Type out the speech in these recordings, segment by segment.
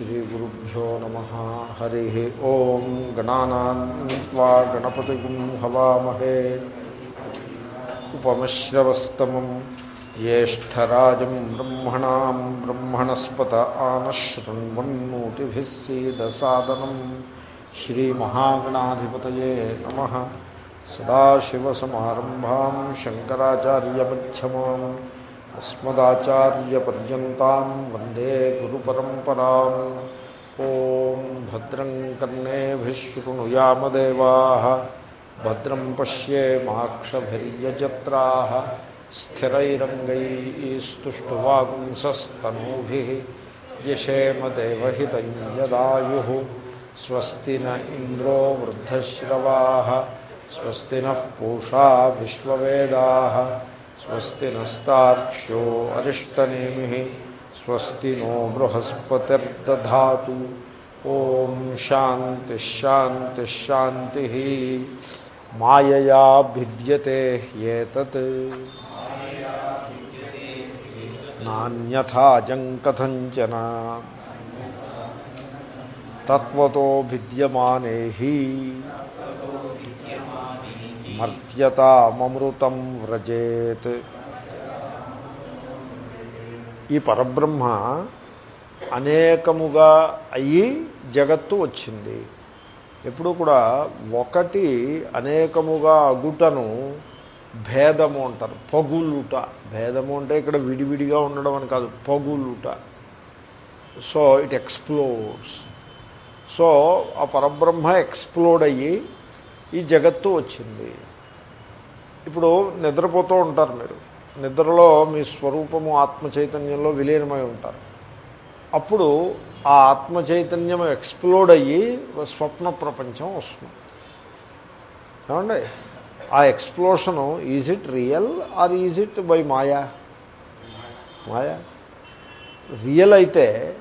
श्रीगुरुभ्यो नमः हरिः ॐ गणानान्त्वा गणपतिगुं हवामहे उपमश्रवस्तमम् ज्येष्ठराजं ब्रह्मणां ब्रह्मणस्पत आनशृण्वन्नोतिभिः सीदसादनम् श्रीमहागणाधिपतये नमः सदाशिवसमारम्भां शङ्कराचार्यमध्यमाम् अस्मदाचार्यपर्यन्तां वंदे गुरुपरम्पराम्। ॐ भद्रं कर्णेभिः भद्रं पश्येमाक्षभिर्यजत्राः स्थिरैरङ्गैस्तुष्टुवागुंसस्तनूभिः यशेमदेवहितं यदायुः स्वस्ति न इन्द्रो वृद्धश्रवाः, स्वस्ति नः पूषा विश्ववेदाः। स्वस्ति नस्तार्क्ष्यो अरिष्टनेमिः, स्वस्ति नो बृहस्पतिर्दधातु। ॐ शान्तिश्शान्तिश्शान्तिः मायया भिद्यते ह्येतत्। नान्यथाजं कथञ्चन तत्त्वतो भिद्यमाने हि మర్త్యతామృతం వ్రజేత్. ఈ పరబ్రహ్మ అనేకముగా అయ్యి జగత్తు వచ్చింది. ఎప్పుడు కూడా ఒకటి అనేకముగా అగుటను భేదము అంటారు. పగులుట. భేదము అంటే ఇక్కడ విడివిడిగా ఉండడం అని కాదు పగులుట. సో ఇట్ ఎక్స్ప్లోర్స్ సో ఆ పరబ్రహ్మ ఎక్స్ప్లోడ్ అయ్యి ఈ జగత్తు వచ్చింది. ఇప్పుడు నిద్రపోతూ ఉంటారు మీరు. నిద్రలో మీ స్వరూపము ఆత్మ చైతన్యంలో విలీనమై ఉంటారు. అప్పుడు ఆ ఆత్మ చైతన్యం ఎక్స్ప్లోడ్ అయ్యి స్వప్న ప్రపంచం వస్తుంది. ఏమండి? ఆ explosion is it real or is it by maya? Maya. Real అయితే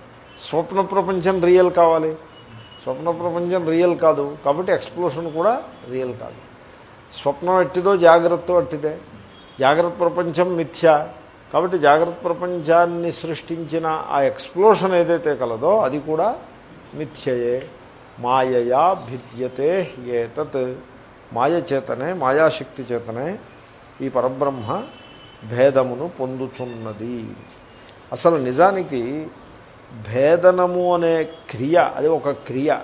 స్వప్న ప్రపంచం రియల్ కావాలి. స్వప్న ప్రపంచం రియల్ కాదు. కాబట్టి ఎక్స్ప్లోషన్ కూడా రియల్ కాదు. స్వప్నం ఎట్టిదో జాగ్రత్త అట్టిదే. జాగ్రత్త ప్రపంచం మిథ్య. కాబట్టి జాగ్రత్త ప్రపంచాన్ని సృష్టించిన ఆ ఎక్స్ప్లోషన్ ఏదైతే కలదో అది కూడా మిథ్యయే. మాయయా భిద్యతే ఏతత్. మాయ చేతనే మాయాశక్తి చేతనే ఈ పరబ్రహ్మ భేదమును పొందుతున్నది. అసలు నిజానికి భేదనము అనే క్రియ అది ఒక క్రియ.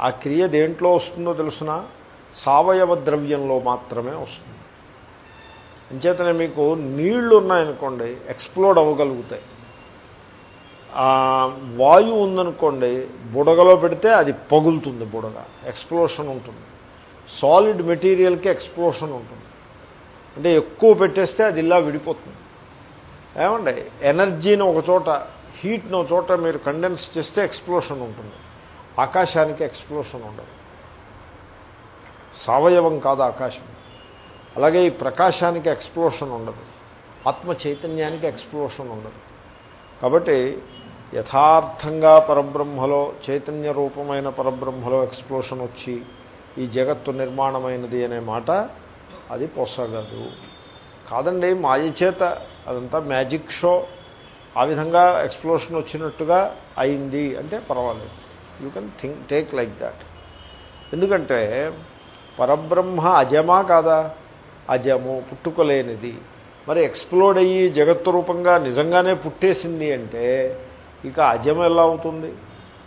ఆ క్రియ దేంట్లో వస్తుందో తెలుసునా? సావయవ ద్రవ్యంలో మాత్రమే వస్తుంది. అంచేతనే మీకు నీళ్ళు ఉన్నాయనుకోండి ఎక్స్ప్లోడ్ అవ్వగలుగుతాయి. వాయువు ఉందనుకోండి బుడగలో పెడితే అది పగులుతుంది బుడగ ఎక్స్ప్లోషన్ ఉంటుంది. సాలిడ్ మెటీరియల్కి ఎక్స్ప్లోషన్ ఉంటుంది. అంటే ఎక్కువ పెట్టేస్తే అది ఇలా విడిపోతుంది. ఏమండి ఎనర్జీని ఒక చోట హీట్ను చోట మీరు కండెన్స్ చేస్తే ఎక్స్ప్లోషన్ ఉంటుంది. ఆకాశానికి ఎక్స్ప్లోషన్ ఉండదు. సవయవం కాదు ఆకాశం. అలాగే ఈ ప్రకాశానికి ఎక్స్ప్లోషన్ ఉండదు. ఆత్మ చైతన్యానికి ఎక్స్ప్లోషన్ ఉండదు. కాబట్టి యథార్థంగా పరబ్రహ్మలో చైతన్య రూపమైన పరబ్రహ్మలో ఎక్స్ప్లోషన్ వచ్చి ఈ జగత్తు నిర్మాణమైనది అనే మాట అది పొసగదు. కాదండి మాయ చేత అదంతా మ్యాజిక్ షో. ఆ విధంగా ఎక్స్ప్లోషన్ వచ్చినట్టుగా అయింది అంటే పర్వాలేదు. You can think take like that. ఎందుకంటే పరబ్రహ్మ అజమా కాదా? అజము పుట్టుకోలేనిది. మరి ఎక్స్ప్లోడ్ అయ్యి జగత్తు రూపంగా నిజంగానే పుట్టేసింది అంటే ఇక అజం ఎలా అవుతుంది?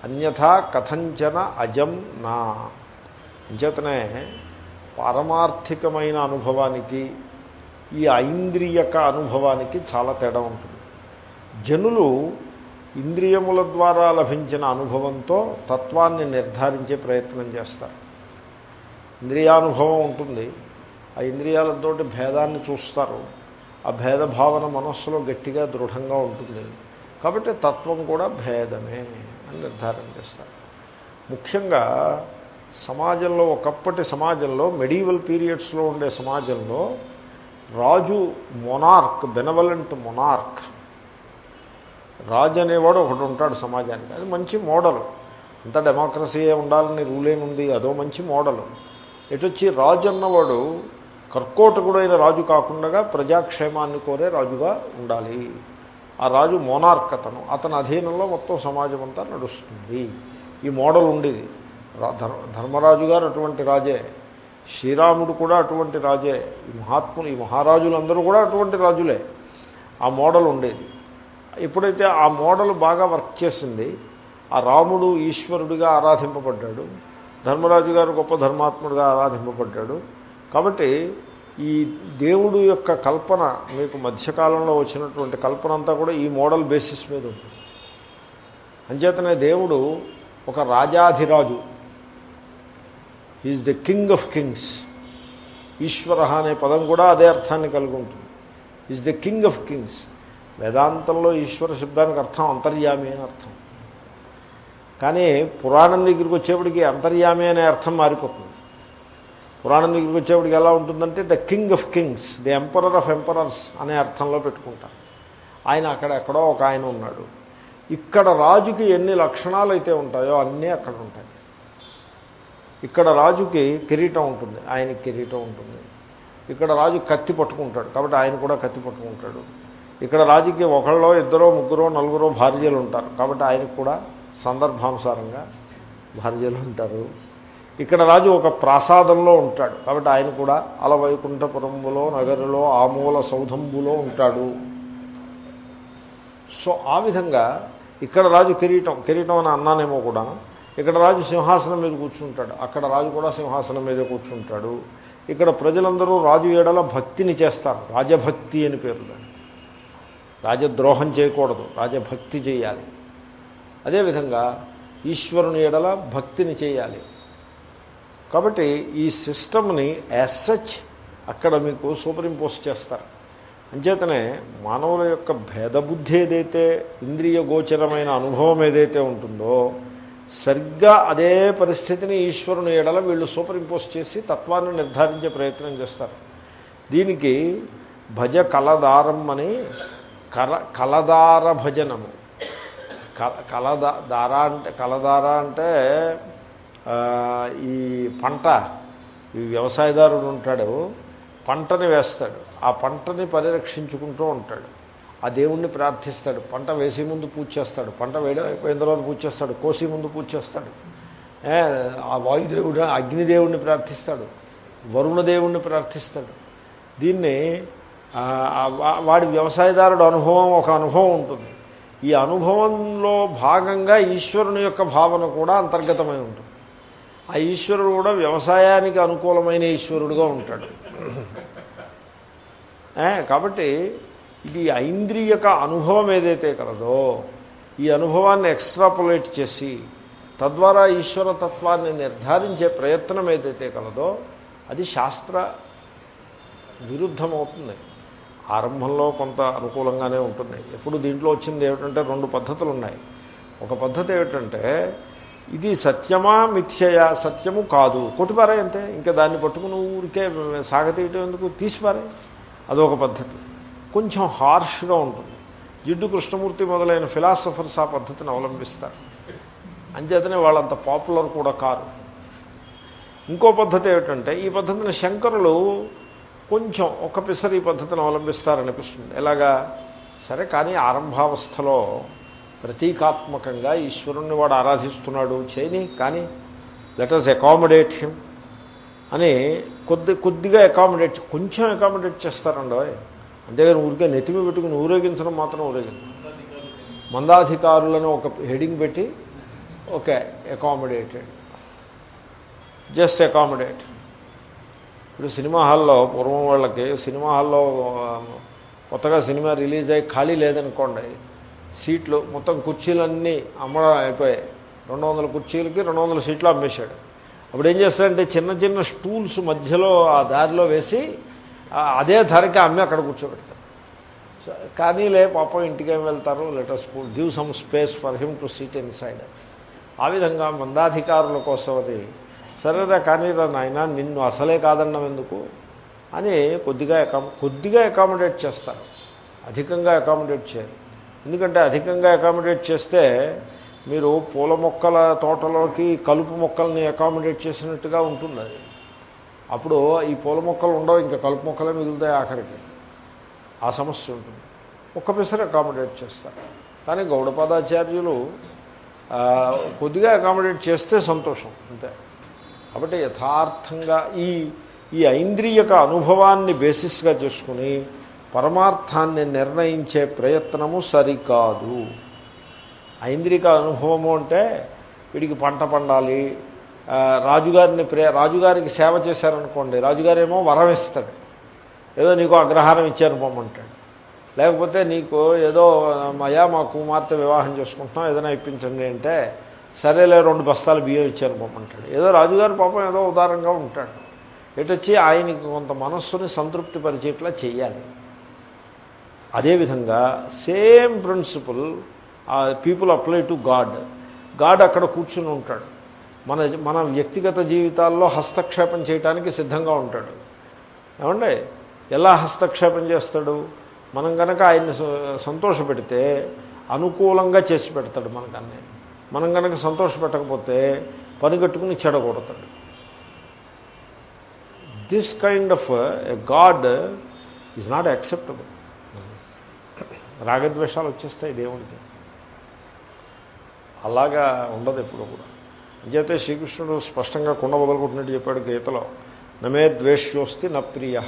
అన్యథా కథంచన అజం నా. అంచేతనే పారమార్థికమైన అనుభవానికి ఈ ఐంద్రియక అనుభవానికి చాలా తేడా ఉంటుంది. జనులు ఇంద్రియముల ద్వారా లభించిన అనుభవంతో తత్వాన్ని నిర్ధారించే ప్రయత్నం చేస్తారు. ఇంద్రియానుభవం ఉంటుంది. ఆ ఇంద్రియాలతో భేదాన్ని చూస్తారు. ఆ భేద భావన మనస్సులో గట్టిగా దృఢంగా ఉంటుంది. కాబట్టి తత్వం కూడా భేదమే అని నిర్ధారణ చేస్తారు. ముఖ్యంగా సమాజంలో ఒకప్పటి సమాజంలో మెడీవల్ పీరియడ్స్లో ఉండే సమాజంలో రాజు మొనార్క్ బెనవలెంట్ మొనార్క్ రాజు అనేవాడు ఒకటి ఉంటాడు సమాజానికి. అది మంచి మోడల్. అంత డెమోక్రసీయే ఉండాలని రూలేనుంది అదో మంచి మోడల్. ఎటొచ్చి రాజు అన్నవాడు కర్కోటకుడైన రాజు కాకుండా ప్రజాక్షేమాన్ని కోరే రాజుగా ఉండాలి. ఆ రాజు మోనార్క్ అతను అతని అధీనంలో మొత్తం సమాజం అంతా నడుస్తుంది. ఈ మోడల్ ఉండేది. రా- ధర్మ- ధర్మరాజు గారు అటువంటి రాజే. శ్రీరాముడు కూడా అటువంటి రాజే. ఈ మహాత్ములు ఈ మహారాజులందరూ కూడా అటువంటి రాజులే. ఆ మోడల్ ఉండేది. ఎప్పుడైతే ఆ మోడల్ బాగా వర్క్ చేసింది ఆ రాముడు ఈశ్వరుడిగా ఆరాధింపబడ్డాడు. ధర్మరాజు గారు గొప్ప ధర్మాత్ముడిగా ఆరాధింపబడ్డాడు. కాబట్టి ఈ దేవుడు యొక్క కల్పన మీకు మధ్యకాలంలో వచ్చినటువంటి కల్పన అంతా కూడా ఈ మోడల్ బేసిస్ మీద ఉంటుంది. అంచేతనే దేవుడు ఒక రాజాధిరాజు. Is the king of kings ఈశ్వర అనే పదం కూడా అదే అర్థాన్ని కలిగి ఉంటుంది. Is the king of kings వేదాంతంలో ఈశ్వర శబ్దానికి అర్థం అంతర్యామి అని అర్థం. కానీ పురాణం దగ్గరికి వచ్చేప్పటికి అంతర్యామి అనే అర్థం మారిపోతుంది. పురాణం దగ్గరికి వచ్చేప్పటికి ఎలా ఉంటుందంటే the king of kings the emperor of emperors అనే అర్థంలో పెట్టుకుంటారు ఆయన అక్కడ ఎక్కడో ఒక ఆయన ఉన్నాడు. ఇక్కడ రాజుకి ఎన్ని లక్షణాలు అయితే ఉంటాయో అన్నీ అక్కడ ఉంటాయి. ఇక్కడ రాజుకి కిరీటం ఉంటుంది ఆయనకి కిరీటం ఉంటుంది. ఇక్కడ రాజు కత్తి పట్టుకుంటాడు కాబట్టి ఆయన కూడా కత్తి పట్టుకుంటాడు. ఇక్కడ రాజుకి ఒకళ్ళో ఇద్దరో ముగ్గురో నలుగురో భార్యలు ఉంటారు కాబట్టి ఆయనకు కూడా సందర్భానుసారంగా భార్యలు ఉంటారు. ఇక్కడ రాజు ఒక ప్రాసాదంలో ఉంటాడు. కాబట్టి ఆయన కూడా అలవైకుంఠపురంలో నగరులో ఆమూల సౌధంబులో ఉంటాడు. సో ఆ విధంగా ఇక్కడ రాజు కిరీటం కిరీటం అని అన్నానేమో కూడా ఇక్కడ రాజు సింహాసనం మీద కూర్చుంటాడు. అక్కడ రాజు కూడా సింహాసనం మీద కూర్చుంటాడు. ఇక్కడ ప్రజలందరూ రాజు ఏడల భక్తిని చేస్తారు. రాజభక్తి అని పేరు దానికి రాజద్రోహం చేయకూడదు. రాజభక్తి చేయాలి. అదేవిధంగా ఈశ్వరుని ఎడల భక్తిని చేయాలి. కాబట్టి ఈ సిస్టమ్ని యాజ్ సచ్ అక్కడ మీకు సూపర్ ఇంపోజ్ చేస్తారు. అంచేతనే మానవుల యొక్క భేదబుద్ధి ఏదైతే ఇంద్రియ గోచరమైన అనుభవం ఏదైతే ఉంటుందో సరిగ్గా అదే పరిస్థితిని ఈశ్వరుని ఎడల వీళ్ళు సూపర్ ఇంపోజ్ చేసి తత్వాన్ని నిర్ధారించే ప్రయత్నం చేస్తారు. దీనికి భజ కలదారం అని కల కలదార భజనము. కల కలదా దార అంటే కలదార అంటే ఈ పంట ఈ వ్యవసాయదారుడు ఉంటాడు పంటని వేస్తాడు. ఆ పంటని పరిరక్షించుకుంటూ ఉంటాడు. ఆ దేవుణ్ణి ప్రార్థిస్తాడు. పంట వేసే ముందు పూజ చేస్తాడు. పంట వేయడం అయిపోయిన తర్వాత పూజ చేస్తాడు. కోసి ముందు పూజ చేస్తాడు. ఆ వాయుదేవుడు అగ్నిదేవుణ్ణి ప్రార్థిస్తాడు. వరుణదేవుణ్ణి ప్రార్థిస్తాడు. దీన్ని వాడి వ్యవసాయదారుడు అనుభవం ఒక అనుభవం ఉంటుంది. ఈ అనుభవంలో భాగంగా ఈశ్వరుని యొక్క భావన కూడా అంతర్గతమై ఉంటుంది. ఆ ఈశ్వరుడు కూడా వ్యవసాయానికి అనుకూలమైన ఈశ్వరుడుగా ఉంటాడు. కాబట్టి ఇది ఐంద్రియక అనుభవం ఏదైతే కలదో ఈ అనుభవాన్ని ఎక్స్ట్రాపులేట్ చేసి తద్వారా ఈశ్వర తత్వాన్ని నిర్ధారించే ప్రయత్నం ఏదైతే కలదో అది శాస్త్ర విరుద్ధమవుతుంది. ఆరంభంలో కొంత అనుకూలంగానే ఉంటుంది. ఎప్పుడు దీంట్లో వచ్చింది ఏమిటంటే రెండు పద్ధతులు ఉన్నాయి ఒక పద్ధతి ఏమిటంటే ఇది సత్యమా మిథ్యయా? సత్యము కాదు. కొట్టిపారే అంతే ఇంకా దాన్ని పట్టుకుని ఊరికే సాగతీయటం ఎందుకు? తీసిపారే. అదొక పద్ధతి. కొంచెం హార్ష్గా ఉంటుంది. జిడ్డు కృష్ణమూర్తి మొదలైన ఫిలాసఫర్స్ ఆ పద్ధతిని అవలంబిస్తారు. అంచేతనే వాళ్ళంత పాపులర్ కూడా కారు. ఇంకో పద్ధతి ఏమిటంటే ఈ పద్ధతిని శంకరులు కొంచెం ఒక పిసరి పద్ధతిని అవలంబిస్తారనిపిస్తుంది. ఎలాగా? సరే కానీ ఆరంభావస్థలో ప్రతీకాత్మకంగా ఈశ్వరుణ్ణి వాడు ఆరాధిస్తున్నాడు చేయని కానీ లెట్ అస్ అకామిడేట్ హిమ్ అని కొద్ది కొద్దిగా అకామిడేట్ కొంచెం అకామిడేట్ చేస్తారండి అంతేగాని ఊరికే నెతిమి పెట్టుకుని ఊరేగించడం మాత్రం ఊరేగించడం మందాధికారులను ఒక హెడింగ్ పెట్టి ఓకే అకామిడేటెడ్ జస్ట్ అకామిడేట్ ఇప్పుడు సినిమా హాల్లో పూర్వం వాళ్ళకి సినిమా హాల్లో కొత్తగా సినిమా రిలీజ్ అయ్యి ఖాళీ లేదనుకోండి సీట్లు మొత్తం కుర్చీలన్నీ అమ్మడం అయిపోయాయి. రెండు వందల కుర్చీలకి రెండు వందల సీట్లు అమ్మేశాడు. అప్పుడు ఏం చేస్తాడంటే చిన్న చిన్న స్టూల్స్ మధ్యలో ఆ దారిలో వేసి అదే ధరకి అమ్మి అక్కడ కూర్చోబెడతాడు. కానీ లే పాపం ఇంటికేం వెళ్తారు letters give some space for him to seat inside ఆ విధంగా మందాధికారుల కోసం అది సరేరా కానీ రా నాయన నిన్ను అసలే కాదన్నం ఎందుకు? అని కొద్దిగా అకామ కొద్దిగా అకామిడేట్ చేస్తారు. అధికంగా అకామిడేట్ చేయరు. ఎందుకంటే అధికంగా అకామిడేట్ చేస్తే మీరు పూల మొక్కల తోటలోకి కలుపు మొక్కల్ని అకామిడేట్ చేసినట్టుగా ఉంటుంది అది. అప్పుడు ఈ పూల మొక్కలు ఉండవు ఇంకా కలుపు మొక్కలే మిగులుతాయి ఆఖరికి. ఆ సమస్య ఉంటుంది. ఒక్క పిసర అకామిడేట్ చేస్తారు. కానీ గౌడపాదాచార్యులు కొద్దిగా అకామిడేట్ చేస్తే సంతోషం అంతే. కాబట్టి యథార్థంగా ఈ ఈ ఐంద్రియక అనుభవాన్ని బేసిస్గా చేసుకుని పరమార్థాన్ని నిర్ణయించే ప్రయత్నము సరికాదు. ఐంద్రిక అనుభవము అంటే వీడికి పంట పండాలి. రాజుగారిని ప్రే రాజుగారికి సేవ చేశారనుకోండి రాజుగారేమో వరం ఇస్తాడు. ఏదో నీకు అగ్రహారం ఇచ్చారు పొమ్మంటాడు. లేకపోతే నీకు ఏదో మయా మా కుమార్తె వివాహం చేసుకుంటున్నాం ఏదైనా ఇప్పించండి అంటే సరేలే రెండు బస్తాలు బియ్యం ఇచ్చాను పంపంటాడు ఏదో రాజుగారు పాపం ఏదో ఉదారంగా ఉంటాడు. ఎటొచ్చి ఆయనకి కొంత మనస్సుని సంతృప్తి పరిచేట్లా చేయాలి అదేవిధంగా same principle people apply to god. God అక్కడ కూర్చుని ఉంటాడు. మన మన వ్యక్తిగత జీవితాల్లో హస్తక్షేపం చేయడానికి సిద్ధంగా ఉంటాడు. ఏమండి? ఎలా హస్తక్షేపం చేస్తాడు? మనం కనుక ఆయన్ని సంతోషపెడితే అనుకూలంగా చేసి పెడతాడు మనకన్నీ. మనం కనుక సంతోషపెట్టకపోతే పని కట్టుకుని చెడగొడతాడు. This kind of a god is not acceptable రాగద్వేషాలు వచ్చేస్తాయి దేవుడికి. అలాగా ఉండదు ఎప్పుడు కూడా. అంచేతే శ్రీకృష్ణుడు స్పష్టంగా కుండ వదులుకుంటున్నట్టు చెప్పాడు గీతలో. నమే ద్వేష్యోస్తి నా ప్రియ.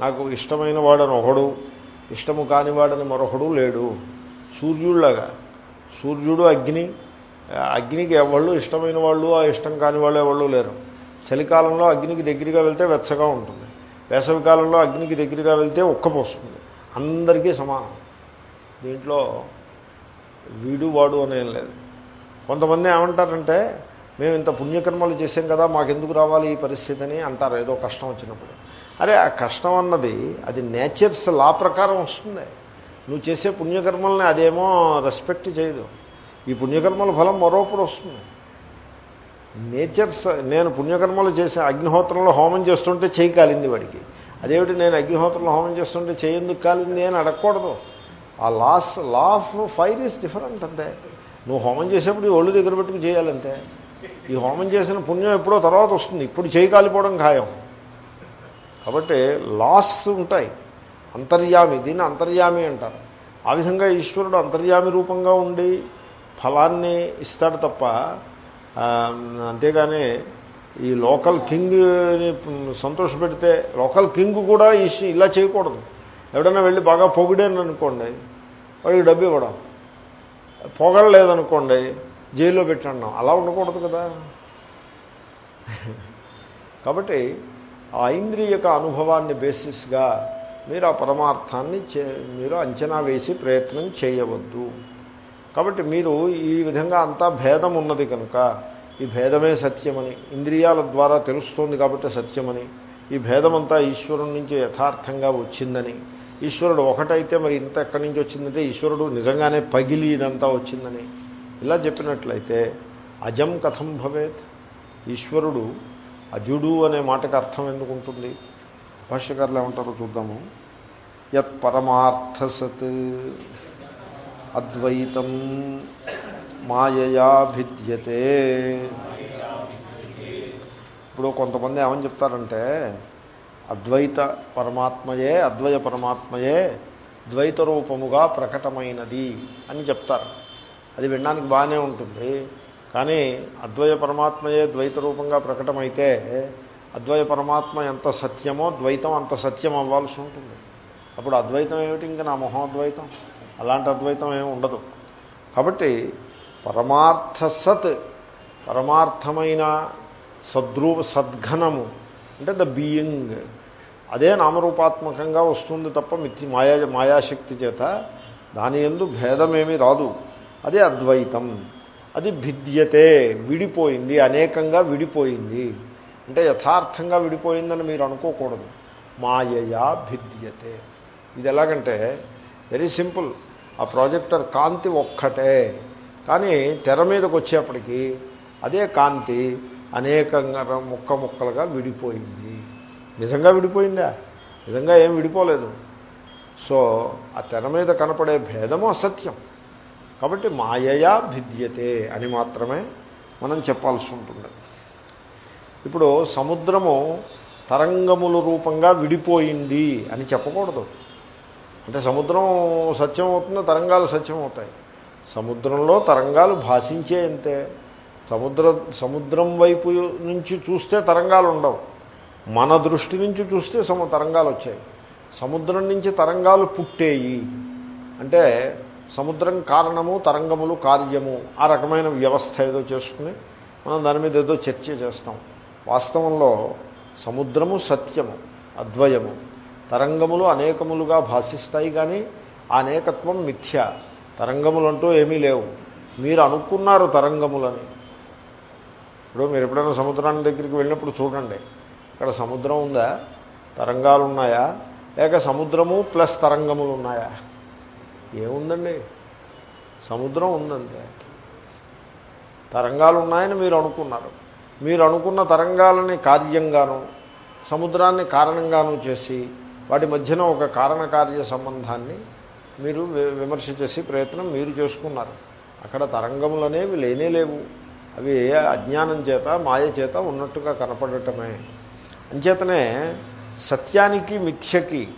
నాకు ఇష్టమైన వాడని ఒకడు ఇష్టము కానివాడని మరొకడు లేడు. సూర్యుడిలాగా. సూర్యుడు అగ్ని అగ్నికి ఎవళ్ళు ఇష్టమైన వాళ్ళు ఆ ఇష్టం కాని వాళ్ళు ఎవళ్ళు లేరు. చలికాలంలో అగ్నికి దగ్గరగా వెళ్తే వెచ్చగా ఉంటుంది. వేసవి కాలంలో అగ్నికి దగ్గరగా వెళ్తే ఉక్కపోస్తుంది అందరికీ సమానం. దీంట్లో వీడు వాడు అనేం లేదు. కొంతమంది ఏమంటారంటే మేము ఇంత పుణ్యకర్మలు చేసాం కదా మాకెందుకు రావాలి ఈ పరిస్థితి అని అంటారు. ఏదో కష్టం వచ్చినప్పుడు. అరే ఆ కష్టం అన్నది అది నేచర్స్ లా ప్రకారం వస్తుంది. నువ్వు చేసే పుణ్యకర్మల్ని అదేమో రెస్పెక్ట్ చేయదు. ఈ పుణ్యకర్మల ఫలం మరోప్పుడు వస్తుంది. నేచర్స్ నేను పుణ్యకర్మలు చేసే అగ్నిహోత్రంలో హోమం చేస్తుంటే చేయి కాలింది వాడికి. అదేమిటి నేను అగ్నిహోత్రంలో హోమం చేస్తుంటే చేయి ఎందుకు కాలింది అని అడగకూడదు. ఆ laws law of fire is different అంతే. నువ్వు హోమం చేసేప్పుడు ఈ ఒళ్ళు దగ్గర పెట్టుకు చేయాలంతే. ఈ హోమం చేసిన పుణ్యం ఎప్పుడో తర్వాత వస్తుంది. ఇప్పుడు చేయి కాలిపోవడం ఖాయం. కాబట్టి లాస్ ఉంటాయి. అంతర్యామి దీన్ని అంతర్యామి అంటారు. ఆ విధంగా ఈశ్వరుడు అంతర్యామి రూపంగా ఉండి ఫలాన్ని ఇస్తాడు తప్ప అంతేగాని ఈ లోకల్ కింగ్ని సంతోషపెడితే లోకల్ కింగ్ కూడా ఈ ఇలా చేయకూడదు. ఎవడైనా వెళ్ళి బాగా పొగిడాను అనుకోండి వాడికి డబ్బు ఇవ్వడం. పొగడలేదనుకోండి జైల్లో పెట్టండి అలా ఉండకూడదు కదా. కాబట్టి ఆ ఇంద్రియక అనుభవాన్ని బేసిస్గా మీరు ఆ పరమార్థాన్ని చే మీరు అంచనా వేసి ప్రయత్నం చేయవద్దు. కాబట్టి మీరు ఈ విధంగా అంతా భేదం ఉన్నది కనుక ఈ భేదమే సత్యమని ఇంద్రియాల ద్వారా తెలుస్తోంది కాబట్టి సత్యమని ఈ భేదమంతా ఈశ్వరుడి నుంచి యథార్థంగా వచ్చిందని ఈశ్వరుడు ఒకటైతే మరి ఇంత ఎక్కడి నుంచి వచ్చిందంటే ఈశ్వరుడు నిజంగానే పగిలి ఇదంతా వచ్చిందని. ఇలా చెప్పినట్లయితే అజం కథం భవేత్ ఈశ్వరుడు అజుడు అనే మాటకు అర్థం ఎందుకు ఉంటుంది? భాష్యకారులు ఏమంటారో చూద్దాము. యత్ పరమార్థసత్. అద్వైతం మాయయా భిద్యతే ఇప్పుడు కొంతమంది ఏమని చెప్తారంటే అద్వైత పరమాత్మయే అద్వయ పరమాత్మయే ద్వైత రూపముగా ప్రకటమైనది అని చెప్తారు. అది వినడానికి బాగానే ఉంటుంది. కానీ అద్వయ పరమాత్మయే ద్వైత రూపంగా ప్రకటమైతే అద్వయ పరమాత్మ ఎంత సత్యమో ద్వైతం అంత సత్యం అవ్వాల్సి ఉంటుంది. అప్పుడు అద్వైతం ఏమిటి? ఇంకా నా మొహం అద్వైతం. అలాంటి అద్వైతం ఏమి ఉండదు. కాబట్టి పరమార్థ సత్ పరమార్థమైన సద్రూప సద్ఘనము అంటే ద బీయింగ్ అదే నామరూపాత్మకంగా వస్తుంది తప్ప మిథి మాయా మాయాశక్తి చేత దాని ఎందు భేదమేమీ రాదు. అదే అద్వైతం. అది భిద్యతే విడిపోయింది అనేకంగా విడిపోయింది. అంటే యథార్థంగా విడిపోయిందని మీరు అనుకోకూడదు. మాయయా భిద్యతే. ఇది ఎలాగంటే వెరీ సింపుల్ ఆ ప్రాజెక్టర్ కాంతి ఒక్కటే. కానీ తెర మీదకి వచ్చేప్పటికీ అదే కాంతి అనేకంగా ముక్క ముక్కలుగా విడిపోయింది. నిజంగా విడిపోయిందా? నిజంగా ఏం విడిపోలేదు. సో ఆ తెర మీద కనపడే భేదము అసత్యం. కాబట్టి మాయయా భిద్యతే అని మాత్రమే మనం చెప్పాల్సి ఉంటుంది. ఇప్పుడు సముద్రము తరంగముల రూపంగా విడిపోయింది అని చెప్పకూడదు. అంటే సముద్రం సత్యం అవుతుంది తరంగాలు సత్యం అవుతాయి. సముద్రంలో తరంగాలు భాషించే అంతే. సముద్ర సముద్రం వైపు నుంచి చూస్తే తరంగాలు ఉండవు. మన దృష్టి నుంచి చూస్తే సము తరంగాలు వచ్చాయి. సముద్రం నుంచి తరంగాలు పుట్టేయి. అంటే సముద్రం కారణము తరంగములు కార్యము ఆ రకమైన వ్యవస్థ ఏదో చేసుకుని మనం దాని మీద ఏదో చర్చ చేస్తాం. వాస్తవంలో సముద్రము సత్యము అద్వయము. తరంగములు అనేకములుగా భాషిస్తాయి కానీ ఆ అనేకత్వం మిథ్య. తరంగములంటూ ఏమీ లేవు. మీరు అనుకున్నారు తరంగములని. ఇప్పుడు మీరు ఎప్పుడైనా సముద్రాన్ని దగ్గరికి వెళ్ళినప్పుడు చూడండి. ఇక్కడ సముద్రం ఉందా? తరంగాలు ఉన్నాయా లేక సముద్రము ప్లస్ తరంగములు ఉన్నాయా ఏముందండి? సముద్రం ఉందంతే తరంగాలు ఉన్నాయని మీరు అనుకున్నారు. మీరు అనుకున్న తరంగాలని కార్యంగాను సముద్రాన్ని కారణంగాను చేసి వాటి మధ్యన ఒక కారణకార్య సంబంధాన్ని మీరు విమర్శ చేసే ప్రయత్నం మీరు చేసుకున్నారు. అక్కడ తరంగములు అనేవి లేనే లేవు. అవి అజ్ఞానం చేత మాయ చేత ఉన్నట్టుగా కనపడటమే. అంచేతనే సత్యానికి మిథ్యకి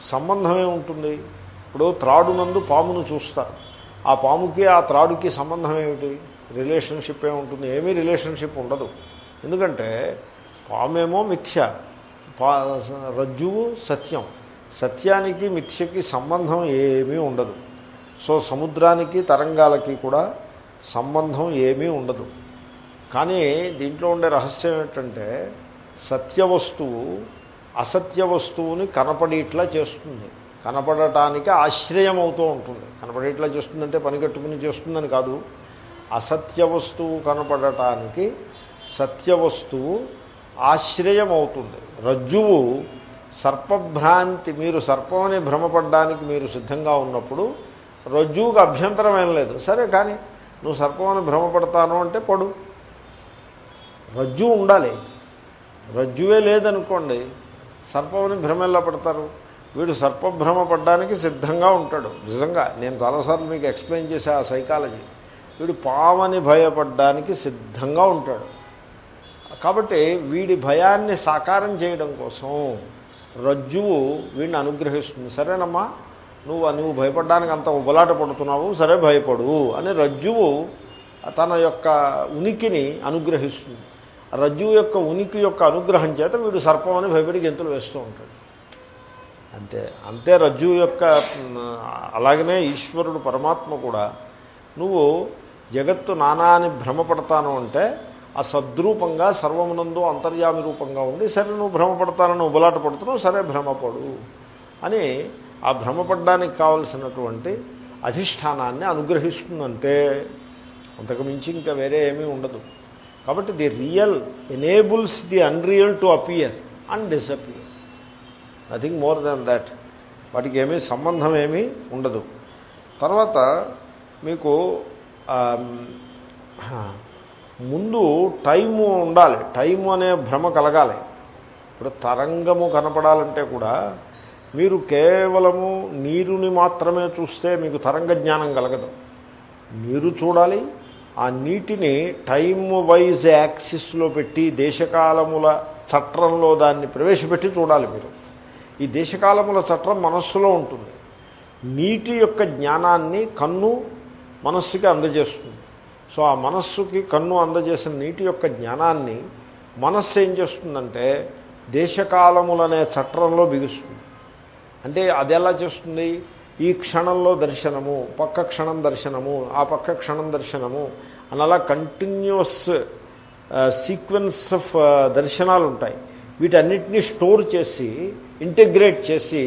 సంబంధమే ఉంటుంది. ఇప్పుడు త్రాడునందు పామును చూస్తారు ఆ పాముకి ఆ త్రాడుకి సంబంధం ఏమిటి రిలేషన్షిప్ ఏముంటుంది ఏమీ రిలేషన్షిప్ ఉండదు. ఎందుకంటే పామేమో మిథ్య. రజ్జువు సత్యం. సత్యానికి మిథ్యకి సంబంధం ఏమీ ఉండదు. సో సముద్రానికి తరంగాలకి కూడా సంబంధం ఏమీ ఉండదు. కానీ దీంట్లో ఉండే రహస్యం ఏంటంటే సత్య వస్తువు అసత్య వస్తువుని కనపడేట్లా చేస్తుంది. కనపడటానికి ఆశ్రయం అవుతూ ఉంటుంది. కనపడేట్లా చేస్తుందంటే పనికట్టుకుని చేస్తుందని కాదు. అసత్య వస్తువు కనపడటానికి సత్య వస్తువు ఆశ్రయం అవుతుంది రజ్జువు సర్పభ్రాంతి మీరు సర్పమని భ్రమపడడానికి మీరు సిద్ధంగా ఉన్నప్పుడు రజ్జువుకి అభ్యంతరం ఏం లేదు. సరే కానీ నువ్వు సర్పమని భ్రమపడతాను అంటే పడు. రజ్జు ఉండాలి. రజ్జువే లేదనుకోండి సర్పమని ఎలా పడతారు? వీడు సర్పభ్రమ పడ్డానికి సిద్ధంగా ఉంటాడు. నిజంగా నేను చాలాసార్లు మీకు ఎక్స్ప్లెయిన్ చేసే ఆ సైకాలజీ. వీడు పామని భయపడ్డానికి సిద్ధంగా ఉంటాడు. కాబట్టి వీడి భయాన్ని సాకారం చేయడం కోసం రజ్జువు వీడిని అనుగ్రహిస్తుంది. సరేనమ్మా నువ్వు నువ్వు భయపడడానికి అంత ఉబలాట పడుతున్నావు సరే భయపడు అని రజ్జువు తన యొక్క ఉనికిని అనుగ్రహిస్తుంది. రజ్జువు యొక్క ఉనికి యొక్క అనుగ్రహం చేత వీడు సర్పం అని భయపడి గెంతులు వేస్తూ ఉంటాడు. అంతే అంతే రజ్జువు యొక్క అలాగనే ఈశ్వరుడు పరమాత్మ కూడా నువ్వు జగత్తు నానా అని భ్రమపడతాను అంటే ఆ సద్రూపంగా సర్వమునందు అంతర్యామి రూపంగా ఉండి సరే నువ్వు భ్రమపడతానని ఉబలాట పడుతున్నావు సరే భ్రమపడు అని ఆ భ్రమపడడానికి కావలసినటువంటి అధిష్టానాన్ని అనుగ్రహిస్తుందంటే అంతకుమించి ఇంకా వేరే ఏమీ ఉండదు. కాబట్టి the real enables the unreal to appear and disappear. Nothing more than that. వాటికి ఏమీ సంబంధం ఏమీ ఉండదు. తర్వాత మీకు ముందు టైము ఉండాలి. టైము అనే భ్రమ కలగాలి. ఇప్పుడు తరంగము కనపడాలంటే కూడా మీరు కేవలము నీరుని మాత్రమే చూస్తే మీకు తరంగ జ్ఞానం కలగదు. నీరు చూడాలి. ఆ నీటిని టైమ్ వైజ్ యాక్సిస్లో పెట్టి దేశకాలముల చట్రంలో దాన్ని ప్రవేశపెట్టి చూడాలి మీరు. ఈ దేశకాలముల చట్రం మనస్సులో ఉంటుంది. నీటి యొక్క జ్ఞానాన్ని కన్ను మనస్సుకి అందజేస్తుంది. సో ఆ మనస్సుకి కన్ను అందజేసిన నీటి యొక్క జ్ఞానాన్ని మనస్సు ఏం చేస్తుందంటే దేశకాలములనే చట్రంలో బిగుస్తుంది. అంటే అది ఎలా చేస్తుంది? ఈ క్షణంలో దర్శనము పక్క క్షణం దర్శనము ఆ పక్క క్షణం దర్శనము అని అలా కంటిన్యూస్ సీక్వెన్స్ ఆఫ్ దర్శనాలు ఉంటాయి వీటన్నిటినీ స్టోర్ చేసి ఇంటిగ్రేట్ చేసి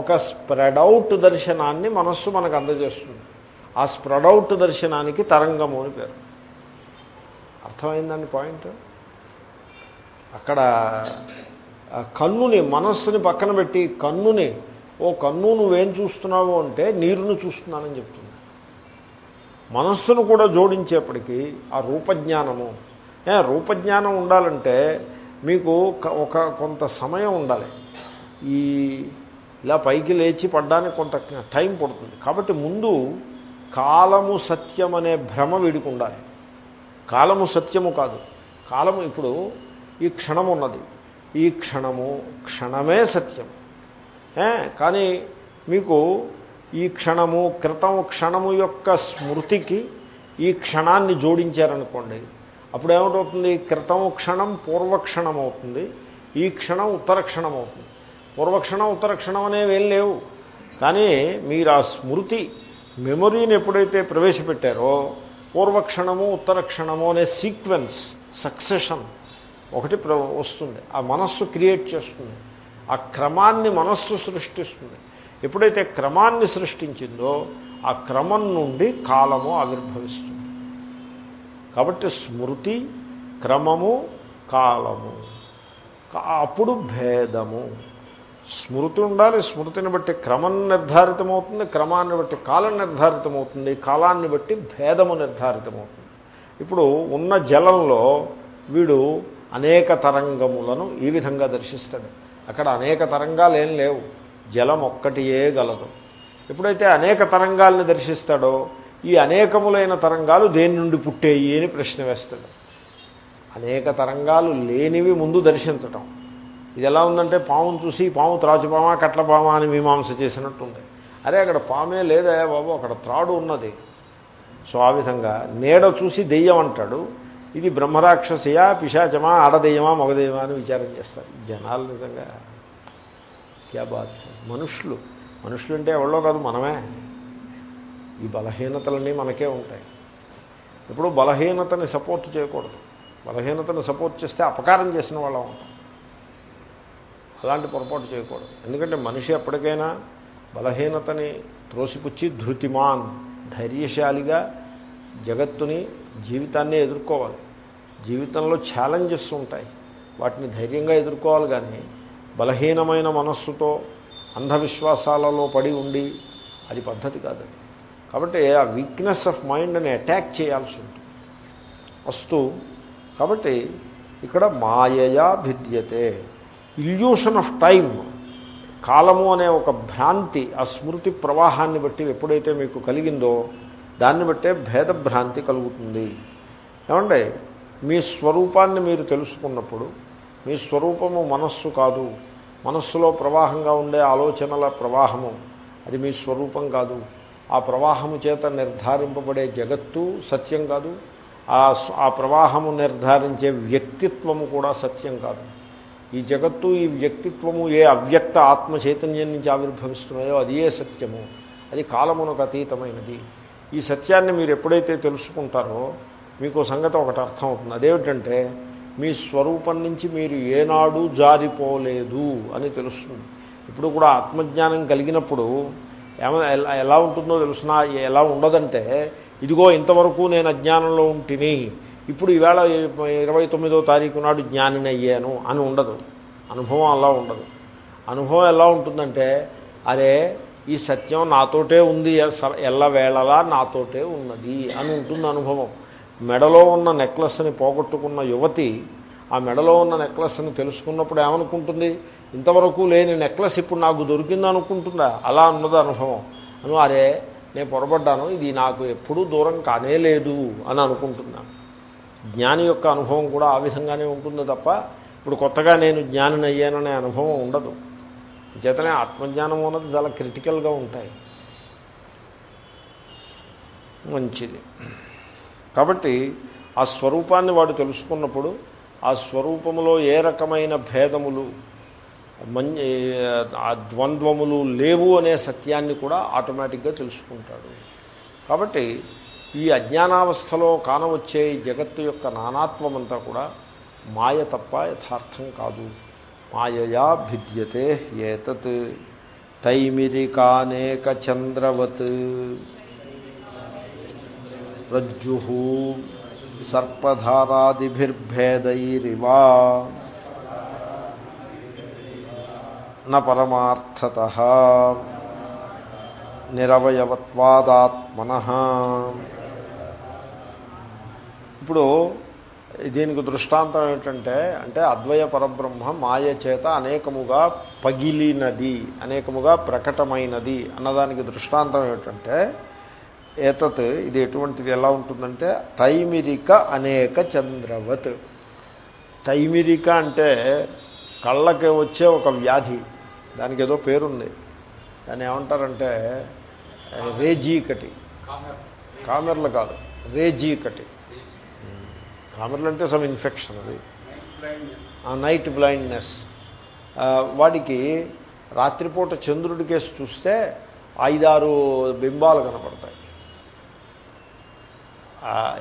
ఒక స్ప్రెడ్ అవుట్ దర్శనాన్ని మనస్సు మనకు అందజేస్తుంది. ఆ స్ప్రెడౌట్ దర్శనానికి తరంగము అని పేరు. అర్థమైందండి పాయింట్? అక్కడ కన్నుని మనస్సుని పక్కన పెట్టి కన్నుని ఓ కన్ను నువ్వేం చూస్తున్నావు అంటే నీరును చూస్తున్నానని చెప్తుంది. మనస్సును కూడా జోడించేప్పటికీ ఆ రూపజ్ఞానము రూపజ్ఞానం ఉండాలంటే మీకు ఒక కొంత సమయం ఉండాలి. ఈ ఇలా పైకి లేచి పడ్డానికి కొంత టైం పడుతుంది. కాబట్టి ముందు కాలము సత్యం అనే భ్రమ వీడికి ఉండాలి కాలము సత్యము కాదు. కాలము ఇప్పుడు ఈ క్షణం ఉన్నది ఈ క్షణము క్షణమే సత్యం. కానీ మీకు ఈ క్షణము క్రితం క్షణము యొక్క స్మృతికి ఈ క్షణాన్ని జోడించారనుకోండి అప్పుడు ఏమిటవుతుంది క్రితం క్షణం పూర్వక్షణం అవుతుంది ఈ క్షణం ఉత్తర క్షణం అవుతుంది పూర్వక్షణం ఉత్తర క్షణం అనేవి ఏం లేవు. కానీ మీరు ఆ స్మృతి మెమొరీని ఎప్పుడైతే ప్రవేశపెట్టారో పూర్వక్షణము ఉత్తర క్షణము అనే సీక్వెన్స్ సక్సెషన్ ఒకటి ప్ర వస్తుంది. ఆ మనస్సు క్రియేట్ చేస్తుంది. ఆ క్రమాన్ని మనస్సు సృష్టిస్తుంది. ఎప్పుడైతే క్రమాన్ని సృష్టించిందో ఆ క్రమం నుండి కాలము ఆవిర్భవిస్తుంది. కాబట్టి స్మృతి క్రమము కాలము. అప్పుడు భేదము. స్మృతి ఉండాలి స్మృతిని బట్టి క్రమం నిర్ధారితమవుతుంది క్రమాన్ని బట్టి కాలం నిర్ధారితమవుతుంది కాలాన్ని బట్టి భేదము నిర్ధారితమవుతుంది. ఇప్పుడు ఉన్న జలంలో వీడు అనేక తరంగములను ఈ విధంగా దర్శిస్తాడు. అక్కడ అనేక తరంగాలు ఏం లేవు జలం ఒక్కటియే గలదు. ఎప్పుడైతే అనేక తరంగాల్ని దర్శిస్తాడో ఈ అనేకములైన తరంగాలు దేని నుండి పుట్టేయి అని ప్రశ్న వేస్తాడు. అనేక తరంగాలు లేనివి ముందు దర్శించటం. ఇది ఎలా ఉందంటే పామును చూసి పాము త్రాచుపామా కట్లపామా అని మీమాంస చేసినట్టుంది. అరే అక్కడ పామే లేదా బాబు? అక్కడ త్రాడు ఉన్నది. సో ఆ విధంగా నీడ చూసి దెయ్యం అంటాడు. ఇది బ్రహ్మరాక్షసియా పిశాచమా ఆడదెయ్యమా మగదెయ్యమా అని విచారం చేస్తారు. జనాలు నిజంగా క్యా బాత్? మనుషులు. మనుషులు అంటే ఎవరో కాదు మనమే. ఈ బలహీనతలన్నీ మనకే ఉంటాయి. ఇప్పుడు బలహీనతని సపోర్ట్ చేయకూడదు. బలహీనతను సపోర్ట్ చేస్తే అపకారం చేసిన వాళ్ళం ఉంటాం అలాంటి పొరపాటు చేయకూడదు. ఎందుకంటే మనిషి ఎప్పటికైనా బలహీనతని త్రోసిపుచ్చి ధృతిమాన్ ధైర్యశాలిగా జగత్తుని జీవితాన్ని ఎదుర్కోవాలి. జీవితంలో ఛాలెంజెస్ ఉంటాయి. వాటిని ధైర్యంగా ఎదుర్కోవాలి కానీ బలహీనమైన మనస్సుతో అంధవిశ్వాసాలలో పడి ఉండి అది పద్ధతి కాదు కాబట్టి ఆ వీక్నెస్ ఆఫ్ మైండ్ని అటాక్ చేయాల్సి ఉంటుంది. వస్తూ కాబట్టి ఇక్కడ మాయయా భిద్యతే. ఇల్యూషన్ ఆఫ్ టైం కాలము అనే ఒక భ్రాంతి ఆ స్మృతి ప్రవాహాన్ని బట్టి ఎప్పుడైతే మీకు కలిగిందో దాన్ని బట్టే భేదభ్రాంతి కలుగుతుంది. ఏమండి మీ స్వరూపాన్ని మీరు తెలుసుకున్నప్పుడు మీ స్వరూపము మనస్సు కాదు. మనస్సులో ప్రవాహంగా ఉండే ఆలోచనల ప్రవాహము అది మీ స్వరూపం కాదు. ఆ ప్రవాహము చేత నిర్ధారింపబడే జగత్తు సత్యం కాదు. ఆ ప్రవాహము నిర్ధారించే వ్యక్తిత్వము కూడా సత్యం కాదు. ఈ జగత్తు ఈ వ్యక్తిత్వము ఏ అవ్యక్త ఆత్మ చైతన్యం నుంచి ఆవిర్భవిస్తున్నాయో అది ఏ సత్యము. అది కాలమునకు అతీతమైనది. ఈ సత్యాన్ని మీరు ఎప్పుడైతే తెలుసుకుంటారో మీకు సంగతి ఒకటి అర్థం అవుతుంది అదేమిటంటే మీ స్వరూపం నుంచి మీరు ఏనాడు జారిపోలేదు అని తెలుస్తుంది. ఇప్పుడు కూడా ఆత్మజ్ఞానం కలిగినప్పుడు ఏమైనా ఎలా ఉంటుందో తెలుసిన ఎలా ఉండదంటే ఇదిగో ఇంతవరకు నేను అజ్ఞానంలో ఉంటిని ఇప్పుడు ఈవేళ ఇరవై తొమ్మిదో తారీఖు నాడు జ్ఞానిని అయ్యాను అని ఉండదు. అనుభవం అలా ఉండదు. అనుభవం ఎలా ఉంటుందంటే అరే ఈ సత్యం నాతోటే ఉంది ఎల్లవేళలా నాతోటే ఉన్నది అని ఉంటుంది అనుభవం. మెడలో ఉన్న నెక్లెస్ని పోగొట్టుకున్న యువతి ఆ మెడలో ఉన్న నెక్లెస్ని తెలుసుకున్నప్పుడు ఏమనుకుంటుంది? ఇంతవరకు లేని నెక్లెస్ ఇప్పుడు నాకు దొరికింది అనుకుంటుందా? అలా అన్నది అనుభవం. అను అరే నేను పొరపడ్డాను ఇది నాకు ఎప్పుడూ దూరం కానే లేదు అని అనుకుంటున్నాను. జ్ఞాని యొక్క అనుభవం కూడా ఆ విధంగానే ఉంటుంది తప్ప ఇప్పుడు కొత్తగా నేను జ్ఞానిని అయ్యాననే అనుభవం ఉండదు. చేతనే ఆత్మజ్ఞానం అన్నది చాలా క్రిటికల్గా ఉంటాయి. మంచిది. కాబట్టి ఆ స్వరూపాన్ని వాడు తెలుసుకున్నప్పుడు ఆ స్వరూపములో ఏ రకమైన భేదములు మం ఆ ద్వంద్వములు లేవు అనే సత్యాన్ని కూడా ఆటోమేటిక్గా తెలుసుకుంటాడు. కాబట్టి ఈ అజ్ఞానావస్థలో కానవచ్చే జగత్తు యొక్క నానాత్వమంతా కూడా మాయ తప్ప యథార్థం కాదు. మాయయా భిద్యతే ఏతత్. తైమిరికానేక చంద్రవత్. రజ్జు సర్పధారాదిభిర్భేదైరివా. న పరమార్థత. నిరవయవత్వాదాత్మన. ఇప్పుడు దీనికి దృష్టాంతం ఏమిటంటే అంటే అద్వయ పరబ్రహ్మ మాయ చేత అనేకముగా పగిలినది అనేకముగా ప్రకటమైనది అన్నదానికి దృష్టాంతం ఏమిటంటే ఏతత్ ఇది ఎటువంటిది ఎలా ఉంటుందంటే తైమిరిక అనేక చంద్రవత్. తైమిరిక అంటే కళ్ళకి వచ్చే ఒక వ్యాధి దానికి ఏదో పేరుంది. దాన్ని ఏమంటారంటే రేజీకటి. కామెర్లు కాదు రేజీకటి. కామెర్లు అంటే సమ్ ఇన్ఫెక్షన్ అది. Night blindness. వాడికి రాత్రిపూట చంద్రుడి కేసు చూస్తే ఐదారు బింబాలు కనపడతాయి.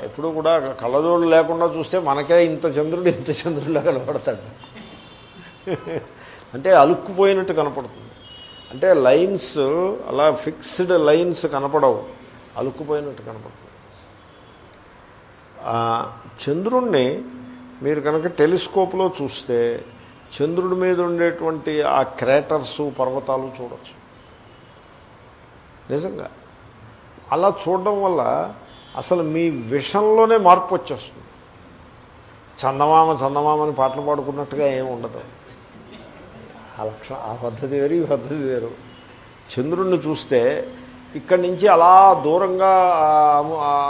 ఎప్పుడు కూడా కళ్ళజోళ్ళు లేకుండా చూస్తే మనకే ఇంత చంద్రుడు ఇంత చంద్రుడిలా కనపడతాడు. అంటే అలుక్కుపోయినట్టు కనపడుతుంది. అంటే లైన్స్ అలా ఫిక్స్డ్ లైన్స్ కనపడవు. అలుక్కుపోయినట్టు కనపడుతుంది చంద్రుణ్ణి మీరు కనుక టెలిస్కోప్లో చూస్తే చంద్రుడి మీద ఉండేటువంటి ఆ క్రేటర్స్ పర్వతాలు చూడొచ్చు. నిజంగా. అలా చూడడం వల్ల అసలు మీ విషంలోనే మార్పు వచ్చేస్తుంది. చందమామ చందమామ అని పాటలు పాడుకున్నట్టుగా ఏమి ఉండదు. ఆ లక్ష ఆ పద్ధతి వేరు ఈ పద్ధతి వేరు. చంద్రుణ్ణి చూస్తే ఇక్కడి నుంచి అలా దూరంగా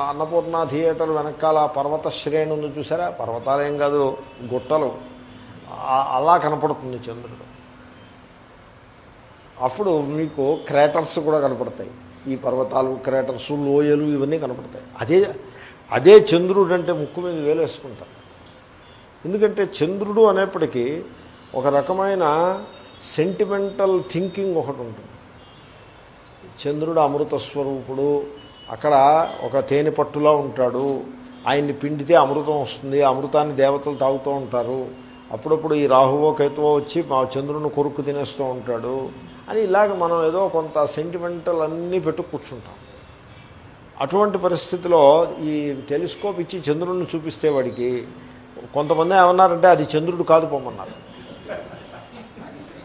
అన్నపూర్ణ థియేటర్ వెనకాల పర్వత శ్రేణి ఉంది చూసారా? పర్వతాలేం కాదు గుట్టలు. అలా కనపడుతుంది చంద్రుడు. అప్పుడు మీకు క్రేటర్స్ కూడా కనపడతాయి. ఈ పర్వతాలు క్రేటర్స్ లోయలు ఇవన్నీ కనపడతాయి. అదే అదే చంద్రుడు అంటే ముక్కు మీద వేలేసుకుంటారు. ఎందుకంటే చంద్రుడు అనేప్పటికీ ఒక రకమైన సెంటిమెంటల్ థింకింగ్ ఒకటి ఉంటుంది. చంద్రుడు అమృత స్వరూపుడు. అక్కడ ఒక తేనె పట్టులా ఉంటాడు. ఆయన్ని పిండితే అమృతం వస్తుంది. అమృతాన్ని దేవతలు తాగుతూ ఉంటారు. అప్పుడప్పుడు ఈ రాహువో కేతువో వచ్చి మా చంద్రుని కొరుక్కు తినేస్తూ ఉంటాడు అని ఇలాగ మనం ఏదో కొంత సెంటిమెంటల్ అన్నీ పెట్టు కూర్చుంటాం. అటువంటి పరిస్థితిలో ఈ టెలిస్కోప్ ఇచ్చి చంద్రుడిని చూపిస్తే వాడికి కొంతమంది ఏమన్నారంటే అది చంద్రుడు కాదు పొమ్మన్నారు.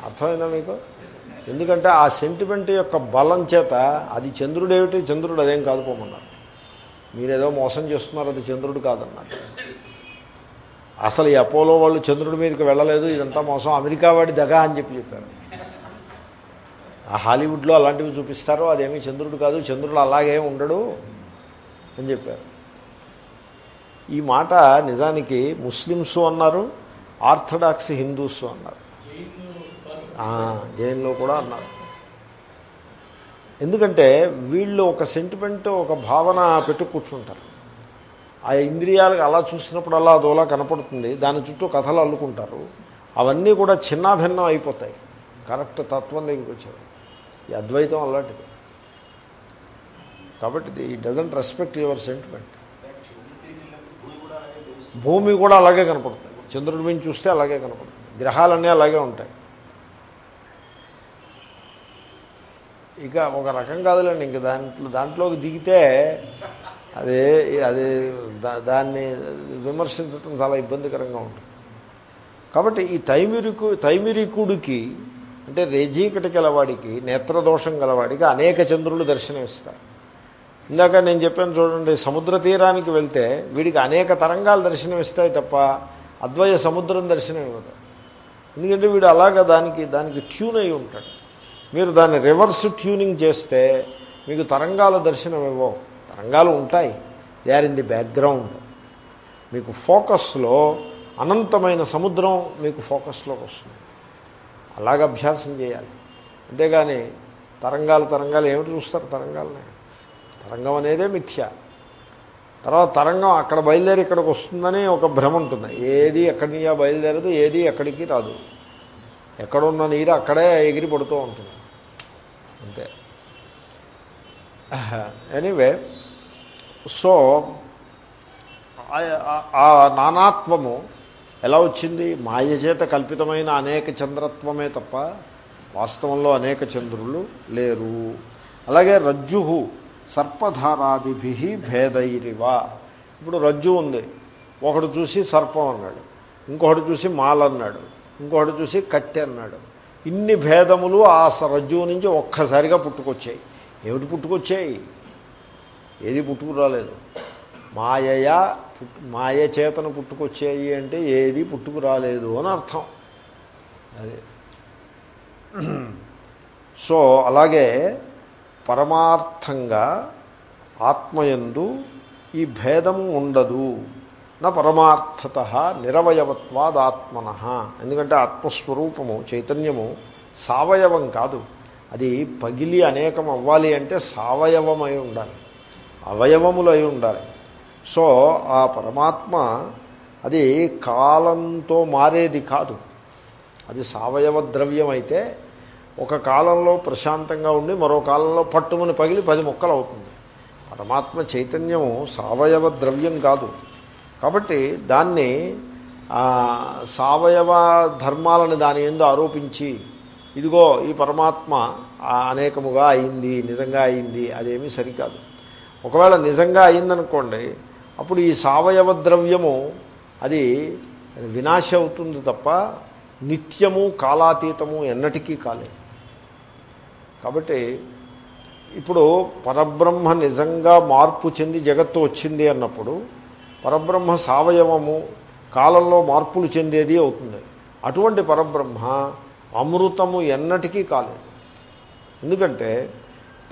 అర్థమైందా మీకు? ఎందుకంటే ఆ సెంటిమెంట్ యొక్క బలం చేత అది చంద్రుడు ఏమిటి? చంద్రుడు అదేం కాదుకోమన్నారు మీరేదో మోసం చేస్తున్నారు అది చంద్రుడు కాదన్నారు. అసలు ఈ అపోలో వాళ్ళు చంద్రుడి మీదకి వెళ్ళలేదు ఇదంతా మోసం. అమెరికా వాడి దగా అని చెప్పి చెప్పారు. ఆ హాలీవుడ్లో అలాంటివి చూపిస్తారో అదేమీ చంద్రుడు కాదు చంద్రుడు అలాగే ఉండడు అని చెప్పారు. ఈ మాట నిజానికి ముస్లిమ్స్ అన్నారు ఆర్థడాక్స్ హిందూస్ అన్నారు. జైల్లో కూడా అన్నారు. ఎందుకంటే వీళ్ళు ఒక సెంటిమెంట్ ఒక భావన పెట్టు కూర్చుంటారు. ఆ ఇంద్రియాలకు అలా చూసినప్పుడు అలా అదోలా కనపడుతుంది. దాని చుట్టూ కథలు అల్లుకుంటారు. అవన్నీ కూడా చిన్నాభిన్నం అయిపోతాయి. కరెక్ట్ తత్వం దగ్గరికి వచ్చారు ఈ అద్వైతం అలాంటిది. కాబట్టి ఈ డజంట్ రెస్పెక్ట్ యువర్ సెంటిమెంట్ భూమి కూడా అలాగే కనపడుతుంది. చంద్రుడి మీద చూస్తే అలాగే కనపడుతుంది. గ్రహాలన్నీ అలాగే ఉంటాయి. ఇక ఒక రకం కాదులేండి ఇంక దాంట్లో దాంట్లోకి దిగితే అది అది దా- దాన్ని విమర్శించడం చాలా ఇబ్బందికరంగా ఉంటుంది. కాబట్టి ఈ తైమిరికు తైమిరికుడికి అంటే రేజీకటి గలవాడికి నేత్రదోషం గలవాడికి అనేక చంద్రులు దర్శనమిస్తారు. ఇందాక నేను చెప్పాను చూడండి సముద్ర తీరానికి వెళ్తే వీడికి అనేక తరంగాలు దర్శనమిస్తాయి తప్ప అద్వయ సముద్రం దర్శనం ఇవ్వదు ఎందుకంటే వీడు అలాగా దానికి దానికి ట్యూన్ అయి ఉంటాడు. మీరు దాన్ని రివర్స్ ట్యూనింగ్ చేస్తే మీకు తరంగాల దర్శనం ఇవ్వవు తరంగాలు ఉంటాయి. They are in the background మీకు ఫోకస్లో అనంతమైన సముద్రం మీకు ఫోకస్లోకి వస్తుంది. అలాగ అభ్యాసం చేయాలి. అంతేగాని తరంగాలు తరంగాలు ఏమిటి చూస్తారు తరంగాలని? తరంగం అనేదే మిథ్య. తర్వాత తరంగం అక్కడ బయలుదేరి ఇక్కడికి వస్తుందని ఒక భ్రమ ఉంటుంది. ఏది ఎక్కడి నుంచి బయలుదేరదు ఏది ఎక్కడికి రాదు. ఎక్కడున్న నీరు అక్కడే ఎగిరి పడుతూ ఉంటుంది. అంతే. ఎనీవే సో ఆ- నానాత్వము ఎలా వచ్చింది? మాయ చేత కల్పితమైన అనేక చంద్రత్వమే తప్ప వాస్తవంలో అనేక చంద్రులు లేరు. అలాగే రజ్జు సర్పధారాదిభి భేదైరివా. ఇప్పుడు రజ్జు ఉంది. ఒకడు చూసి సర్పం అన్నాడు. ఇంకొకటి చూసి మాల అన్నాడు ఇంకొకటి చూసి కట్టె అన్నాడు. ఇన్ని భేదములు ఆ స- రజ్జువు నుంచి ఒక్కసారిగా పుట్టుకొచ్చాయి. ఏమిటి పుట్టుకొచ్చాయి? ఏది పుట్టుకురాలేదు మాయయా పుట్టు మాయ చేతను పుట్టుకొచ్చాయి అంటే ఏది పుట్టుకురాలేదు అని అర్థం. అదే. సో అలాగే పరమార్థంగా ఆత్మయందు ఈ భేదము ఉండదు. నా పరమార్థత నిరవయవత్వాదాత్మన. ఎందుకంటే ఆత్మస్వరూపము చైతన్యము సవయవం కాదు. అది పగిలి అనేకం అవ్వాలి అంటే సావయవమై ఉండాలి. అవయవములు అయి ఉండాలి. సో ఆ పరమాత్మ అది కాలంతో మారేది కాదు. అది సావయవ ద్రవ్యం అయితే ఒక కాలంలో ప్రశాంతంగా ఉండి మరో కాలంలో పట్టుమని పగిలి పది మొక్కలు అవుతుంది పరమాత్మ చైతన్యము సావయవ ద్రవ్యం కాదు. కాబట్టి దాన్ని సావయవ ధర్మాలను దాని ఎందు ఆరోపించి ఇదిగో ఈ పరమాత్మ అనేకముగా అయింది నిజంగా అయింది అదేమీ సరికాదు. ఒకవేళ నిజంగా అయిందనుకోండి అప్పుడు ఈ సావయవ ద్రవ్యము అది వినాశ అవుతుంది తప్ప నిత్యము కాలాతీతము ఎన్నటికీ కాలేదు. కాబట్టి ఇప్పుడు పరబ్రహ్మ నిజంగా మార్పు చెంది జగత్తు వచ్చింది అన్నప్పుడు పరబ్రహ్మ సావయవము కాలంలో మార్పులు చెందేది అవుతుంది. అటువంటి పరబ్రహ్మ అమృతము ఎన్నటికీ కాలేదు. ఎందుకంటే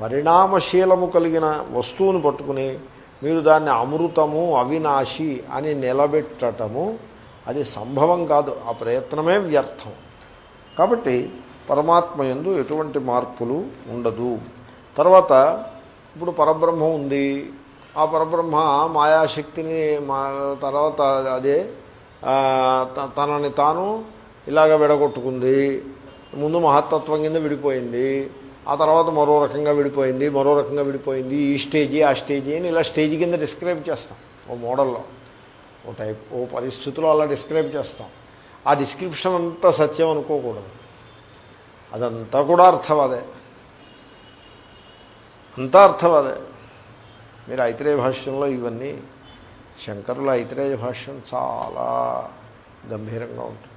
పరిణామశీలము కలిగిన వస్తువును పట్టుకుని మీరు దాన్ని అమృతము అవినాశి అని నిలబెట్టటము అది సంభవం కాదు ఆ ప్రయత్నమే వ్యర్థం. కాబట్టి పరమాత్మ ఎందు ఎటువంటి మార్పులు ఉండదు. తర్వాత ఇప్పుడు పరబ్రహ్మ ఉంది ఆ పరబ్రహ్మ మాయాశక్తిని మా తర్వాత అదే తనని తాను ఇలాగ విడగొట్టుకుంది. ముందు మహత్తత్వం కింద విడిపోయింది. ఆ తర్వాత మరో రకంగా విడిపోయింది మరో రకంగా విడిపోయింది. ఈ స్టేజీ ఆ స్టేజీ అని ఇలా స్టేజ్ కింద డిస్క్రైబ్ చేస్తాం ఓ మోడల్లో. ఓ టైప్ ఓ పరిస్థితిలో అలా డిస్క్రైబ్ చేస్తాం. ఆ డిస్క్రిప్షన్ అంతా సత్యం అనుకోకూడదు. అదంతా కూడా అర్థం అదే. అంతా అదే. మీరు ఐతిరేయ భాష్యంలో ఇవన్నీ శంకరుల ఐతిరేయ భాష్యం చాలా గంభీరంగా ఉంటుంది.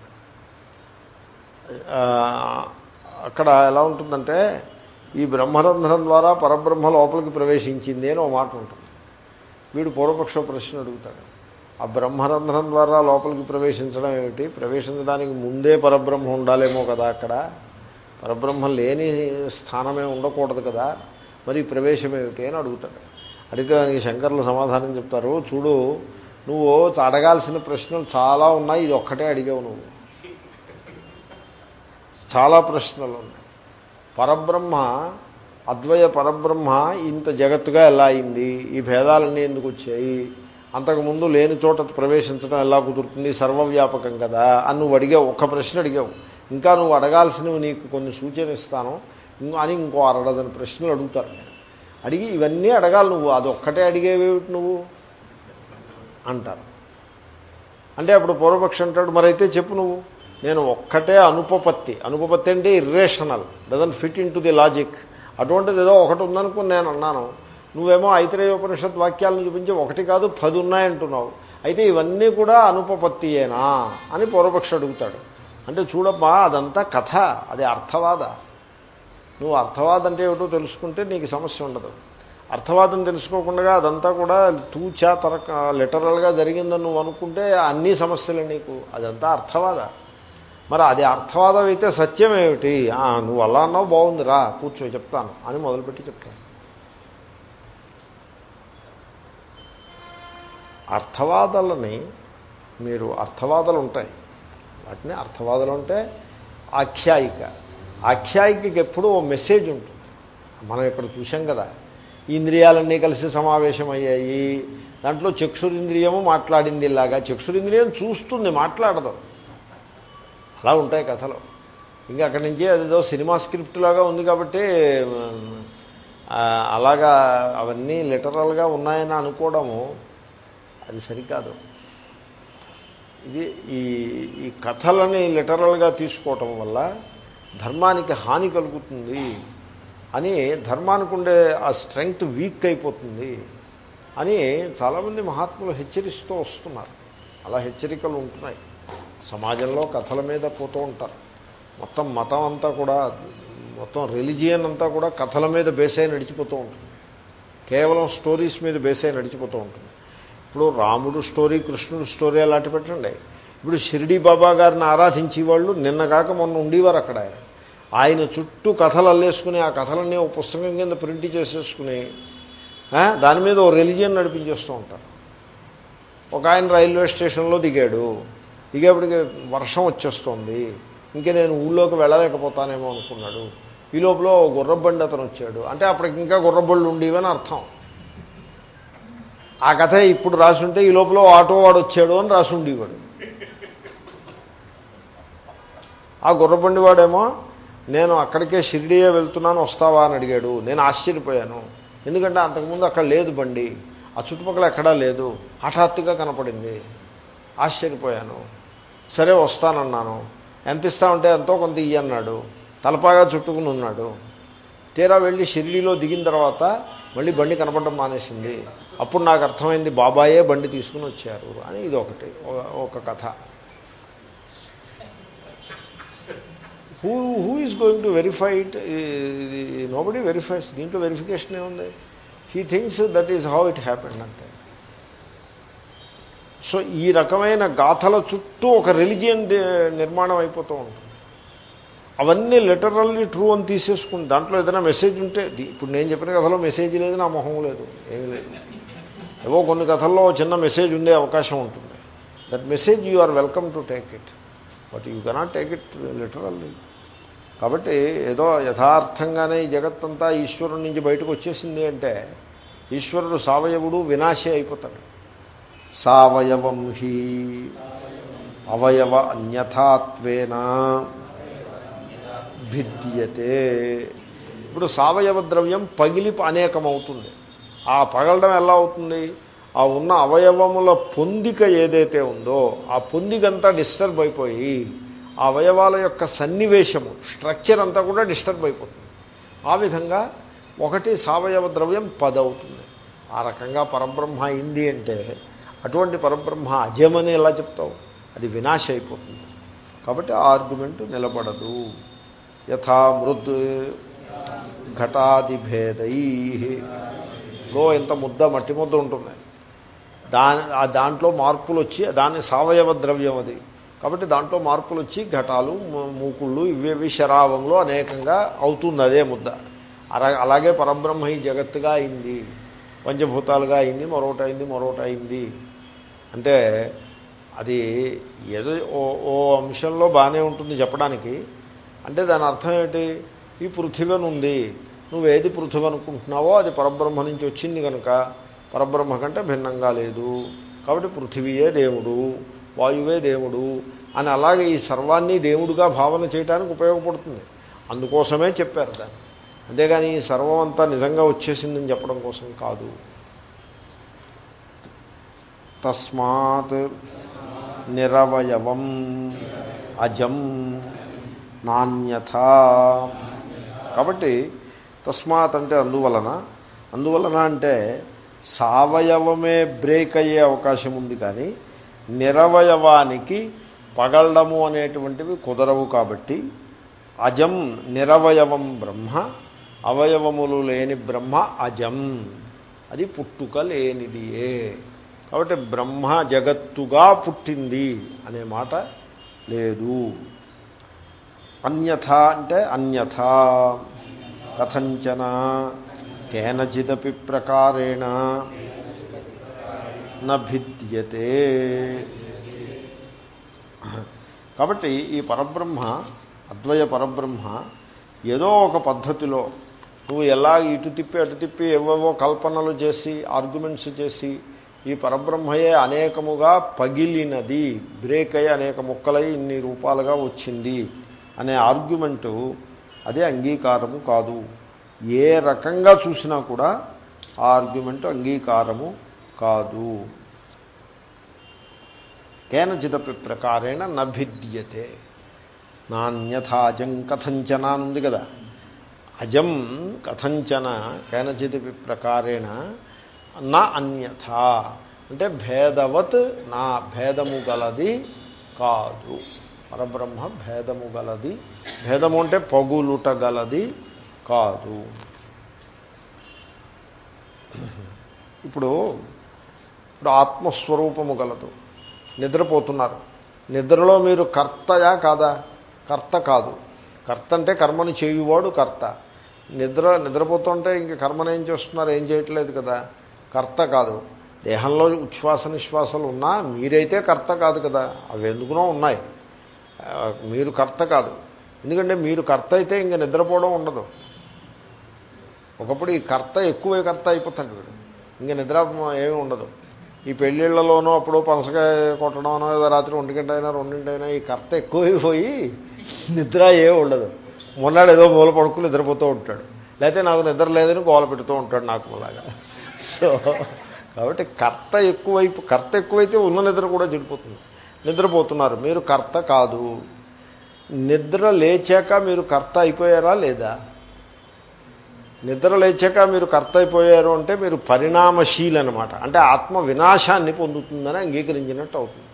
అక్కడ ఎలా ఉంటుందంటే ఈ బ్రహ్మరంధ్రం ద్వారా పరబ్రహ్మ లోపలికి ప్రవేశించింది అని ఒక మాట ఉంటుంది. వీడు పూర్వపక్ష ప్రశ్న అడుగుతాడు. ఆ బ్రహ్మరంధ్రం ద్వారా లోపలికి ప్రవేశించడం ఏమిటి? ప్రవేశించడానికి ముందే పరబ్రహ్మ ఉండాలేమో కదా అక్కడ. పరబ్రహ్మ లేని స్థానమే ఉండకూడదు కదా. మరి ప్రవేశం ఏమిటి అని అడుగుతాడు. అడిగితే దానికి శంకర్లు సమాధానం చెప్తారు చూడు నువ్వు అడగాల్సిన ప్రశ్నలు చాలా ఉన్నాయి ఇది ఒక్కటే అడిగావు నువ్వు. చాలా ప్రశ్నలు ఉన్నాయి. పరబ్రహ్మ అద్వయ పరబ్రహ్మ ఇంత జగత్తుగా ఎలా అయింది? ఈ భేదాలన్నీ ఎందుకు వచ్చాయి? అంతకుముందు లేని చోట ప్రవేశించడం ఎలా కుదురుతుంది? సర్వవ్యాపకం కదా అని నువ్వు అడిగావు ఒక్క ప్రశ్న అడిగావు. ఇంకా నువ్వు అడగాల్సినవి నీకు కొన్ని సూచన ఇస్తాను. అని ఇంకో అరడదని ప్రశ్నలు అడుగుతారు. నేను అడిగి ఇవన్నీ అడగాలి నువ్వు. అది ఒక్కటే అడిగేవేమిటి నువ్వు? అంటారు. అంటే అప్పుడు పూర్వపక్షి అంటాడు మరైతే చెప్పు నువ్వు. నేను ఒక్కటే అనుపపత్తి. అనుపపత్తి అంటే irrational doesn't fit in the logic అటువంటిది ఏదో ఒకటి ఉందనుకుని నేను అన్నాను. నువ్వేమో ఐతరేయోపనిషత్ వాక్యాలను చూపించి ఒకటి కాదు పది ఉన్నాయంటున్నావు. అయితే ఇవన్నీ కూడా అనుపపత్తియేనా అని పూర్వపక్షి అడుగుతాడు. అంటే చూడమ్మా అదంతా కథ అది అర్థవాద. నువ్వు అర్థవాదం అంటే ఏమిటో తెలుసుకుంటే నీకు సమస్య ఉండదు. అర్థవాదం తెలుసుకోకుండా అదంతా కూడా తూచా తరక లిటరల్గా జరిగిందని నువ్వు అనుకుంటే అన్ని సమస్యలే నీకు. అదంతా అర్థవాద. మరి అది అర్థవాదం అయితే సత్యం ఏమిటి? నువ్వు అలా అన్నావు బాగుంది రా కూర్చో చెప్తాను అని మొదలుపెట్టి చెప్తాను. అర్థవాదాలని మీరు అర్థవాదాలు ఉంటాయి. వాటిని అర్థవాదాలు అంటే ఆఖ్యాయిక. ఆఖ్యాయికకి ఎప్పుడూ ఓ మెసేజ్ ఉంటుంది. మనం ఇక్కడ చూసాం కదా ఇంద్రియాలన్నీ కలిసి సమావేశమయ్యాయి. దాంట్లో చక్షురింద్రియము మాట్లాడింది ఇలాగా. చక్షురింద్రియం చూస్తుంది మాట్లాడదు. అలా ఉంటాయి కథలు. ఇంకా అక్కడి నుంచి అదేదో సినిమా స్క్రిప్ట్ లాగా ఉంది కాబట్టి అలాగా అవన్నీ లిటరల్గా ఉన్నాయని అనుకోవడము అది సరికాదు. ఇది ఈ ఈ కథలని లిటరల్గా తీసుకోవటం వల్ల ధర్మానికి హాని కలుగుతుంది అని ధర్మానికి ఉండే ఆ స్ట్రెంగ్త్ వీక్ అయిపోతుంది అని చాలామంది మహాత్ములు హెచ్చరిస్తూ వస్తున్నారు. అలా హెచ్చరికలు ఉంటున్నాయి. సమాజంలో కథల మీద పోతూ ఉంటారు. మొత్తం మతం అంతా కూడా మొత్తం రిలిజియన్ అంతా కూడా కథల మీద బేసై నడిచిపోతూ ఉంటుంది. కేవలం స్టోరీస్ మీద బేసై నడిచిపోతూ ఉంటుంది. ఇప్పుడు రాముడు స్టోరీ కృష్ణుడు స్టోరీ అలాంటి పెట్టండి. ఇప్పుడు షిరిడి బాబా గారిని ఆరాధించే వాళ్ళు నిన్నగాక మొన్న ఉండేవారు అక్కడ. ఆయన చుట్టూ కథలు అల్లేసుకుని ఆ కథలన్నీ ఒక పుస్తకం కింద ప్రింట్ చేసేసుకుని దాని మీద ఓ రెలిజియన్ నడిపించేస్తూ ఉంటారు. ఒక ఆయన రైల్వే స్టేషన్లో దిగాడు. దిగేపటికి వర్షం వచ్చేస్తోంది. ఇంకా నేను ఊళ్ళోకి వెళ్ళలేకపోతానేమో అనుకున్నాడు. ఈ లోపల ఓ గుర్రబండి అతను వచ్చాడు. అంటే అప్పటికి ఇంకా గుర్రబళ్ళు ఉండేవని అర్థం. ఆ కథ ఇప్పుడు రాసుంటే ఈ లోపల ఆటో వాడు వచ్చాడు అని రాసి ఉండేవాడు ఆ గుర్రబండి వాడేమో నేను అక్కడికే షిరిడియే వెళ్తున్నాను వస్తావా? అని అడిగాడు. నేను ఆశ్చర్యపోయాను. ఎందుకంటే అంతకుముందు అక్కడ లేదు బండి. ఆ చుట్టుపక్కల ఎక్కడా లేదు. హఠాత్తుగా కనపడింది. ఆశ్చర్యపోయాను. సరే వస్తానన్నాను. ఎంత ఇస్తామంటే ఎంతో కొంత ఇయ్యన్నాడు తలపాగా చుట్టుకుని ఉన్నాడు. తీరా వెళ్ళి షిరిడీలో దిగిన తర్వాత మళ్ళీ బండి కనపడడం మానేసింది. అప్పుడు నాకు అర్థమైంది బాబాయే బండి తీసుకుని వచ్చారు అని ఇది ఒకటి ఒక కథ. Who who is going to verify it nobody verifies దీంట్లో వెరిఫికేషన్ ఏముంది? He thinks that is how it happened అంతే. సో ఈ రకమైన గాథల చుట్టూ ఒక రిలిజియన్ నిర్మాణం అయిపోతూ ఉంటుంది. అవన్నీ లిటరల్లీ ట్రూ అని తీసేసుకుని దాంట్లో ఏదైనా మెసేజ్ ఉంటే ఇప్పుడు నేను చెప్పిన కథలో మెసేజ్ లేదు నా మొహం లేదు ఏమీ లేదు. ఏవో కొన్ని కథల్లో చిన్న మెసేజ్ ఉండే అవకాశం ఉంటుంది. That message you are welcome to take it but you cannot take it literally కాబట్టి ఏదో యథార్థంగానే ఈ జగత్తంతా ఈశ్వరుడి నుంచి బయటకు వచ్చేసింది అంటే ఈశ్వరుడు సావయవుడు వినాశే అయిపోతాడు. సావయవం హి అవయవ అన్యథాత్వేన భిద్యతే. ఇప్పుడు సావయవ ద్రవ్యం పగిలి అనేకమవుతుంది. ఆ పగలడం ఎలా అవుతుంది? ఆ ఉన్న అవయవముల పొందిక ఏదైతే ఉందో ఆ పొందికంతా డిస్టర్బ్ అయిపోయి ఆ అవయవాల యొక్క సన్నివేశము స్ట్రక్చర్ అంతా కూడా డిస్టర్బ్ అయిపోతుంది. ఆ విధంగా ఒకటి సావయవ ద్రవ్యం పదవుతుంది. ఆ రకంగా పరబ్రహ్మ అయింది అంటే అటువంటి పరబ్రహ్మ అజయమని ఎలా చెప్తావు? అది వినాశ అయిపోతుంది. కాబట్టి ఆ ఆర్గ్యుమెంట్ నిలబడదు. యథా మృద్ ఘటాదిభేదై లో ఇంత ముద్ద మట్టి ముద్ద ఉంటుంది దా ఆ దాంట్లో మార్పులు వచ్చి దాని సావయవ ద్రవ్యం అది. కాబట్టి దాంట్లో మార్పులు వచ్చి ఘటాలు మూ- మూకుళ్ళు ఇవేవి శరావంలో అనేకంగా అవుతుంది అదే ముద్ద. అలా- అలాగే పరబ్రహ్మ ఈ జగత్తుగా అయింది. పంచభూతాలుగా అయింది మరొకటి అయింది మరొకటి అయింది. అంటే అది ఏదో ఓ ఓ అంశంలో బాగానే ఉంటుంది చెప్పడానికి. అంటే దాని అర్థం ఏంటి ఈ పృథివీని ఉంది నువ్వు ఏది పృథివీ అనుకుంటున్నావో అది పరబ్రహ్మ నుంచి వచ్చింది కనుక పరబ్రహ్మ కంటే భిన్నంగా లేదు. కాబట్టి పృథివీయే దేవుడు. వాయువే దేవుడు అని అలాగే ఈ సర్వాన్ని దేవుడుగా భావన చేయడానికి ఉపయోగపడుతుంది. అందుకోసమే చెప్పారు దాన్ని. అంతేగాని ఈ సర్వం అంతా నిజంగా వచ్చేసిందని చెప్పడం కోసం కాదు. తస్మాత్ నిరవయవం అజం నాణ్యథ. కాబట్టి తస్మాత్ అంటే అందువలన అందువలన అంటే సావయవమే బ్రేక్ అయ్యే అవకాశం ఉంది కానీ నిరవయవానికి పగలడము అనేటువంటివి కుదరవు కాబట్టి అజం నిరవయవం బ్రహ్మ అవయవములు లేని బ్రహ్మ అజం. అది పుట్టుక లేనిదియే కాబట్టి బ్రహ్మ జగత్తుగా పుట్టింది అనే మాట లేదు. అన్యథ అంటే అన్యథ. కథంచన కేనచిదపి ప్రకారేణ. విద్యతే. కాబట్టి ఈ పరబ్రహ్మ అద్వయ పరబ్రహ్మ ఏదో ఒక పద్ధతిలో నువ్వు ఎలా ఇటు తిప్పి అటు తిప్పి ఏవేవో కల్పనలు చేసి ఆర్గ్యుమెంట్స్ చేసి ఈ పరబ్రహ్మయే అనేకముగా పగిలినది బ్రేక్ అయ్యి అనేక ముక్కలై ఇన్ని రూపాలుగా వచ్చింది అనే ఆర్గ్యుమెంటు అదే అంగీకారము కాదు. ఏ రకంగా చూసినా కూడా ఆ ఆర్గ్యుమెంట్ అంగీకారము కాదు. కేనచిదపి ప్రకారేణ నభిద్యతే నాణ్యథాజం కథంచన ఉంది కదా. అజం కథంచన కేనచిదపి ప్రకారేణ నా అన్యథ. అంటే భేదవత్ నా భేదము గలది కాదు. పరబ్రహ్మ భేదము గలది. భేదము అంటే పగులుట గలది కాదు. ఇప్పుడు ఇప్పుడు ఆత్మస్వరూపము గలదు. నిద్రపోతున్నారు. నిద్రలో మీరు కర్తయా కాదా? కర్త కాదు. కర్త అంటే కర్మను చేయువాడు కర్త. నిద్ర నిద్రపోతుంటే ఇంక కర్మను ఏం చేస్తున్నారు? ఏం చేయట్లేదు కదా? కర్త కాదు. దేహంలో ఉచ్ఛ్వాస నిశ్వాసాలు ఉన్నా మీరైతే కర్త కాదు కదా? అవి ఎందుకునో ఉన్నాయి. మీరు కర్త కాదు. ఎందుకంటే మీరు కర్త అయితే ఇంక నిద్రపోవడం ఉండదు. ఒకప్పుడు ఈ కర్త ఎక్కువే కర్త అయిపోతాడు వీడు ఇంక నిద్ర ఏమీ ఉండదు. ఈ పెళ్ళిళ్ళలోనో అప్పుడు పనసకాయ కొట్టడమనో ఏదో రాత్రి ఒంటిగంట అయినా రెండింటైనా ఈ కర్త ఎక్కువైపోయి నిద్ర ఏ ఉండదు. మొన్నాడు ఏదో మూల పడుకుని నిద్రపోతూ ఉంటాడు. లేకపోతే నాకు నిద్ర లేదని గోల పెడుతూ ఉంటాడు నాకు అలాగా. సో కాబట్టి కర్త ఎక్కువైపు కర్త ఎక్కువైతే ఉన్న నిద్ర కూడా చెడిపోతుంది. నిద్రపోతున్నారు. మీరు కర్త కాదు. నిద్ర లేచాక మీరు కర్త అయిపోయారా లేదా? నిద్ర లేచాక మీరు కర్త అయిపోయారు అంటే మీరు పరిణామశీల్ అనమాట అంటే ఆత్మ వినాశాన్ని పొందుతుందని అంగీకరించినట్టు అవుతుంది.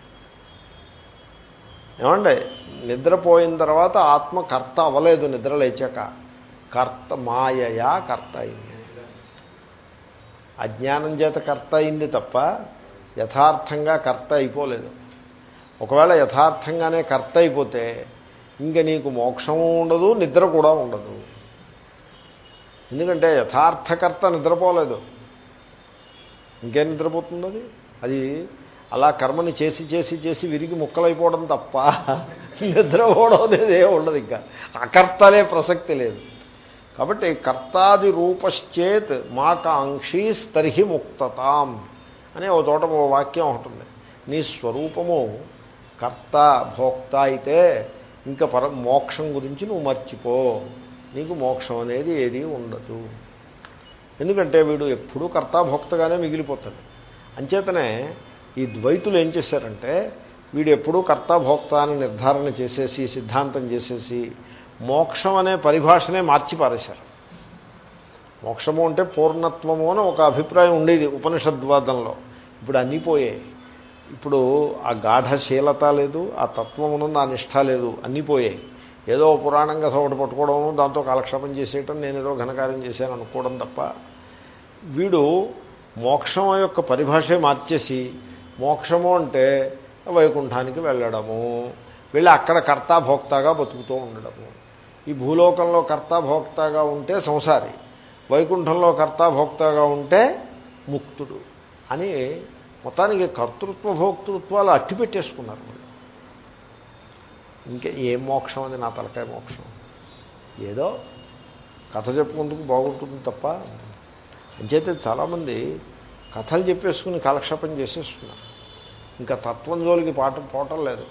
ఏమండి? నిద్రపోయిన తర్వాత ఆత్మ కర్త అవ్వలేదు నిద్ర లేచాక. కర్త మాయయా కర్త అయింది? అజ్ఞానం చేత కర్త అయింది తప్ప యథార్థంగా కర్త అయిపోలేదు. ఒకవేళ యథార్థంగానే కర్త అయిపోతే ఇంక నీకు మోక్షం ఉండదు నిద్ర కూడా ఉండదు. ఎందుకంటే యథార్థకర్త నిద్రపోలేదు. ఇంకేం నిద్రపోతుంది అది? అది అలా కర్మని చేసి చేసి చేసి విరిగి ముక్కలైపోవడం తప్ప నిద్రపోవడం అనేది ఉండదు ఇంకా. అకర్తలే ప్రసక్తి లేదు. కాబట్టి కర్తాది రూపశ్చేత్ మాకాంక్షీ తర్హి ముక్తతాం అనే ఒక చోట ఓ వాక్యం ఉంటుంది నీ స్వరూపము కర్త భోక్త అయితే ఇంకా పర మోక్షం గురించి నువ్వు మర్చిపో. నీకు మోక్షం అనేది ఏదీ ఉండదు. ఎందుకంటే వీడు ఎప్పుడూ కర్తాభోక్తగానే మిగిలిపోతాడు. అంచేతనే ఈ ద్వైతులు ఏం చేశారంటే వీడు ఎప్పుడూ కర్తాభోక్త అని నిర్ధారణ చేసేసి సిద్ధాంతం చేసేసి మోక్షం అనే పరిభాషనే మార్చి పారేశారు మోక్షము అంటే పూర్ణత్వము అని ఒక అభిప్రాయం ఉండేది ఉపనిషద్వాదంలో. ఇప్పుడు అన్నీ పోయాయి. ఇప్పుడు ఆ గాఢశీలత లేదు ఆ తత్వమునందు ఆ నిష్ట లేదు అన్నీ పోయాయి. ఏదో పురాణం కథ ఒకటి పట్టుకోవడం దాంతో కాలక్షేపం చేసేయటం నేను ఏదో ఘనకార్యం చేశాను అనుకోవడం తప్ప వీడు మోక్షం యొక్క పరిభాషే మార్చేసి మోక్షము అంటే వైకుంఠానికి వెళ్ళడము వెళ్ళి అక్కడ కర్తాభోక్తగా బతుకుతూ ఉండడము. ఈ భూలోకంలో కర్తాభోక్తగా ఉంటే సంసారి వైకుంఠంలో కర్తాభోక్తగా ఉంటే ముక్తుడు అని మొత్తానికి కర్తృత్వ భోక్తృత్వాలు అట్టి పెట్టేసుకున్నారు ఇంకా ఏం మోక్షం అది నా తలకాయ మోక్షం. ఏదో కథ చెప్పుకుందుకు బాగుంటుంది తప్ప. అంచేతే చాలామంది కథలు చెప్పేసుకుని కాలక్షేపం చేసేస్తున్నారు. ఇంకా తత్వం జోలికి పాట పోవటం లేదు.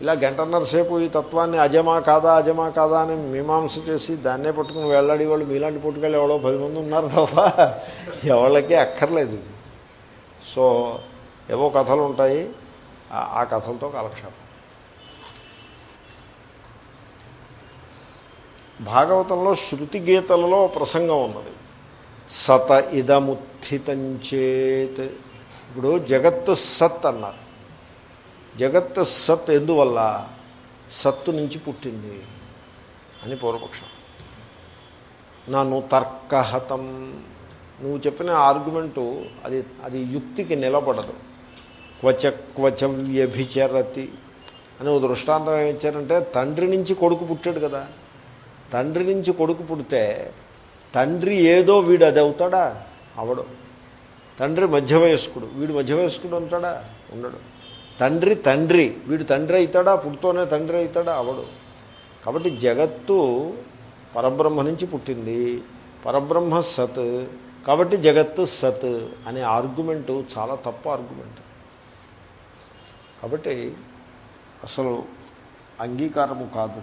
ఇలా గంటన్నర సేపు ఈ తత్వాన్ని అజమా కాదా అజమా కాదా అని మీమాంస చేసి దాన్నే పట్టుకుని వెళ్ళాడి వాళ్ళు మీలాంటి పుట్టుకెళ్ళి ఎవడో పది మంది ఉన్నారు తప్ప ఎవళ్ళకే అక్కర్లేదు. సో ఏవో కథలు ఉంటాయి. ఆ కథలతో కాలక్షేపం. భాగవతంలో శృతి గీతలలో ప్రసంగం ఉన్నది. సత ఇదముత్థితంచేత్ ఇప్పుడు జగత్తు సత్ అన్నారు. జగత్తు సత్ ఎందువల్ల? సత్తు నుంచి పుట్టింది అని పూర్వపక్షం. నన్ను తర్కహతం. నువ్వు చెప్పిన ఆర్గ్యుమెంటు అది అది యుక్తికి నిలబడదు. క్వచ క్వచ వ్యభిచరతి అని ఒక దృష్టాంతం ఏమిచ్చారంటే తండ్రి నుంచి కొడుకు పుట్టాడు కదా. తండ్రి నుంచి కొడుకు పుడితే తండ్రి ఏదో వీడు అది అవుతాడా? అవడు. తండ్రి మధ్య వయస్కుడు. వీడు మధ్య వయస్కుడు ఉంటాడా ఉండడు. తండ్రి తండ్రి. వీడు తండ్రి అవుతాడా? పుడుతోనే తండ్రి అవుతాడా? అవడు. కాబట్టి జగత్తు పరబ్రహ్మ నుంచి పుట్టింది. పరబ్రహ్మ సత్. కాబట్టి జగత్తు సత్ అనే ఆర్గ్యుమెంటు చాలా తప్పు ఆర్గ్యుమెంట్ కాబట్టి అసలు అంగీకారము కాదు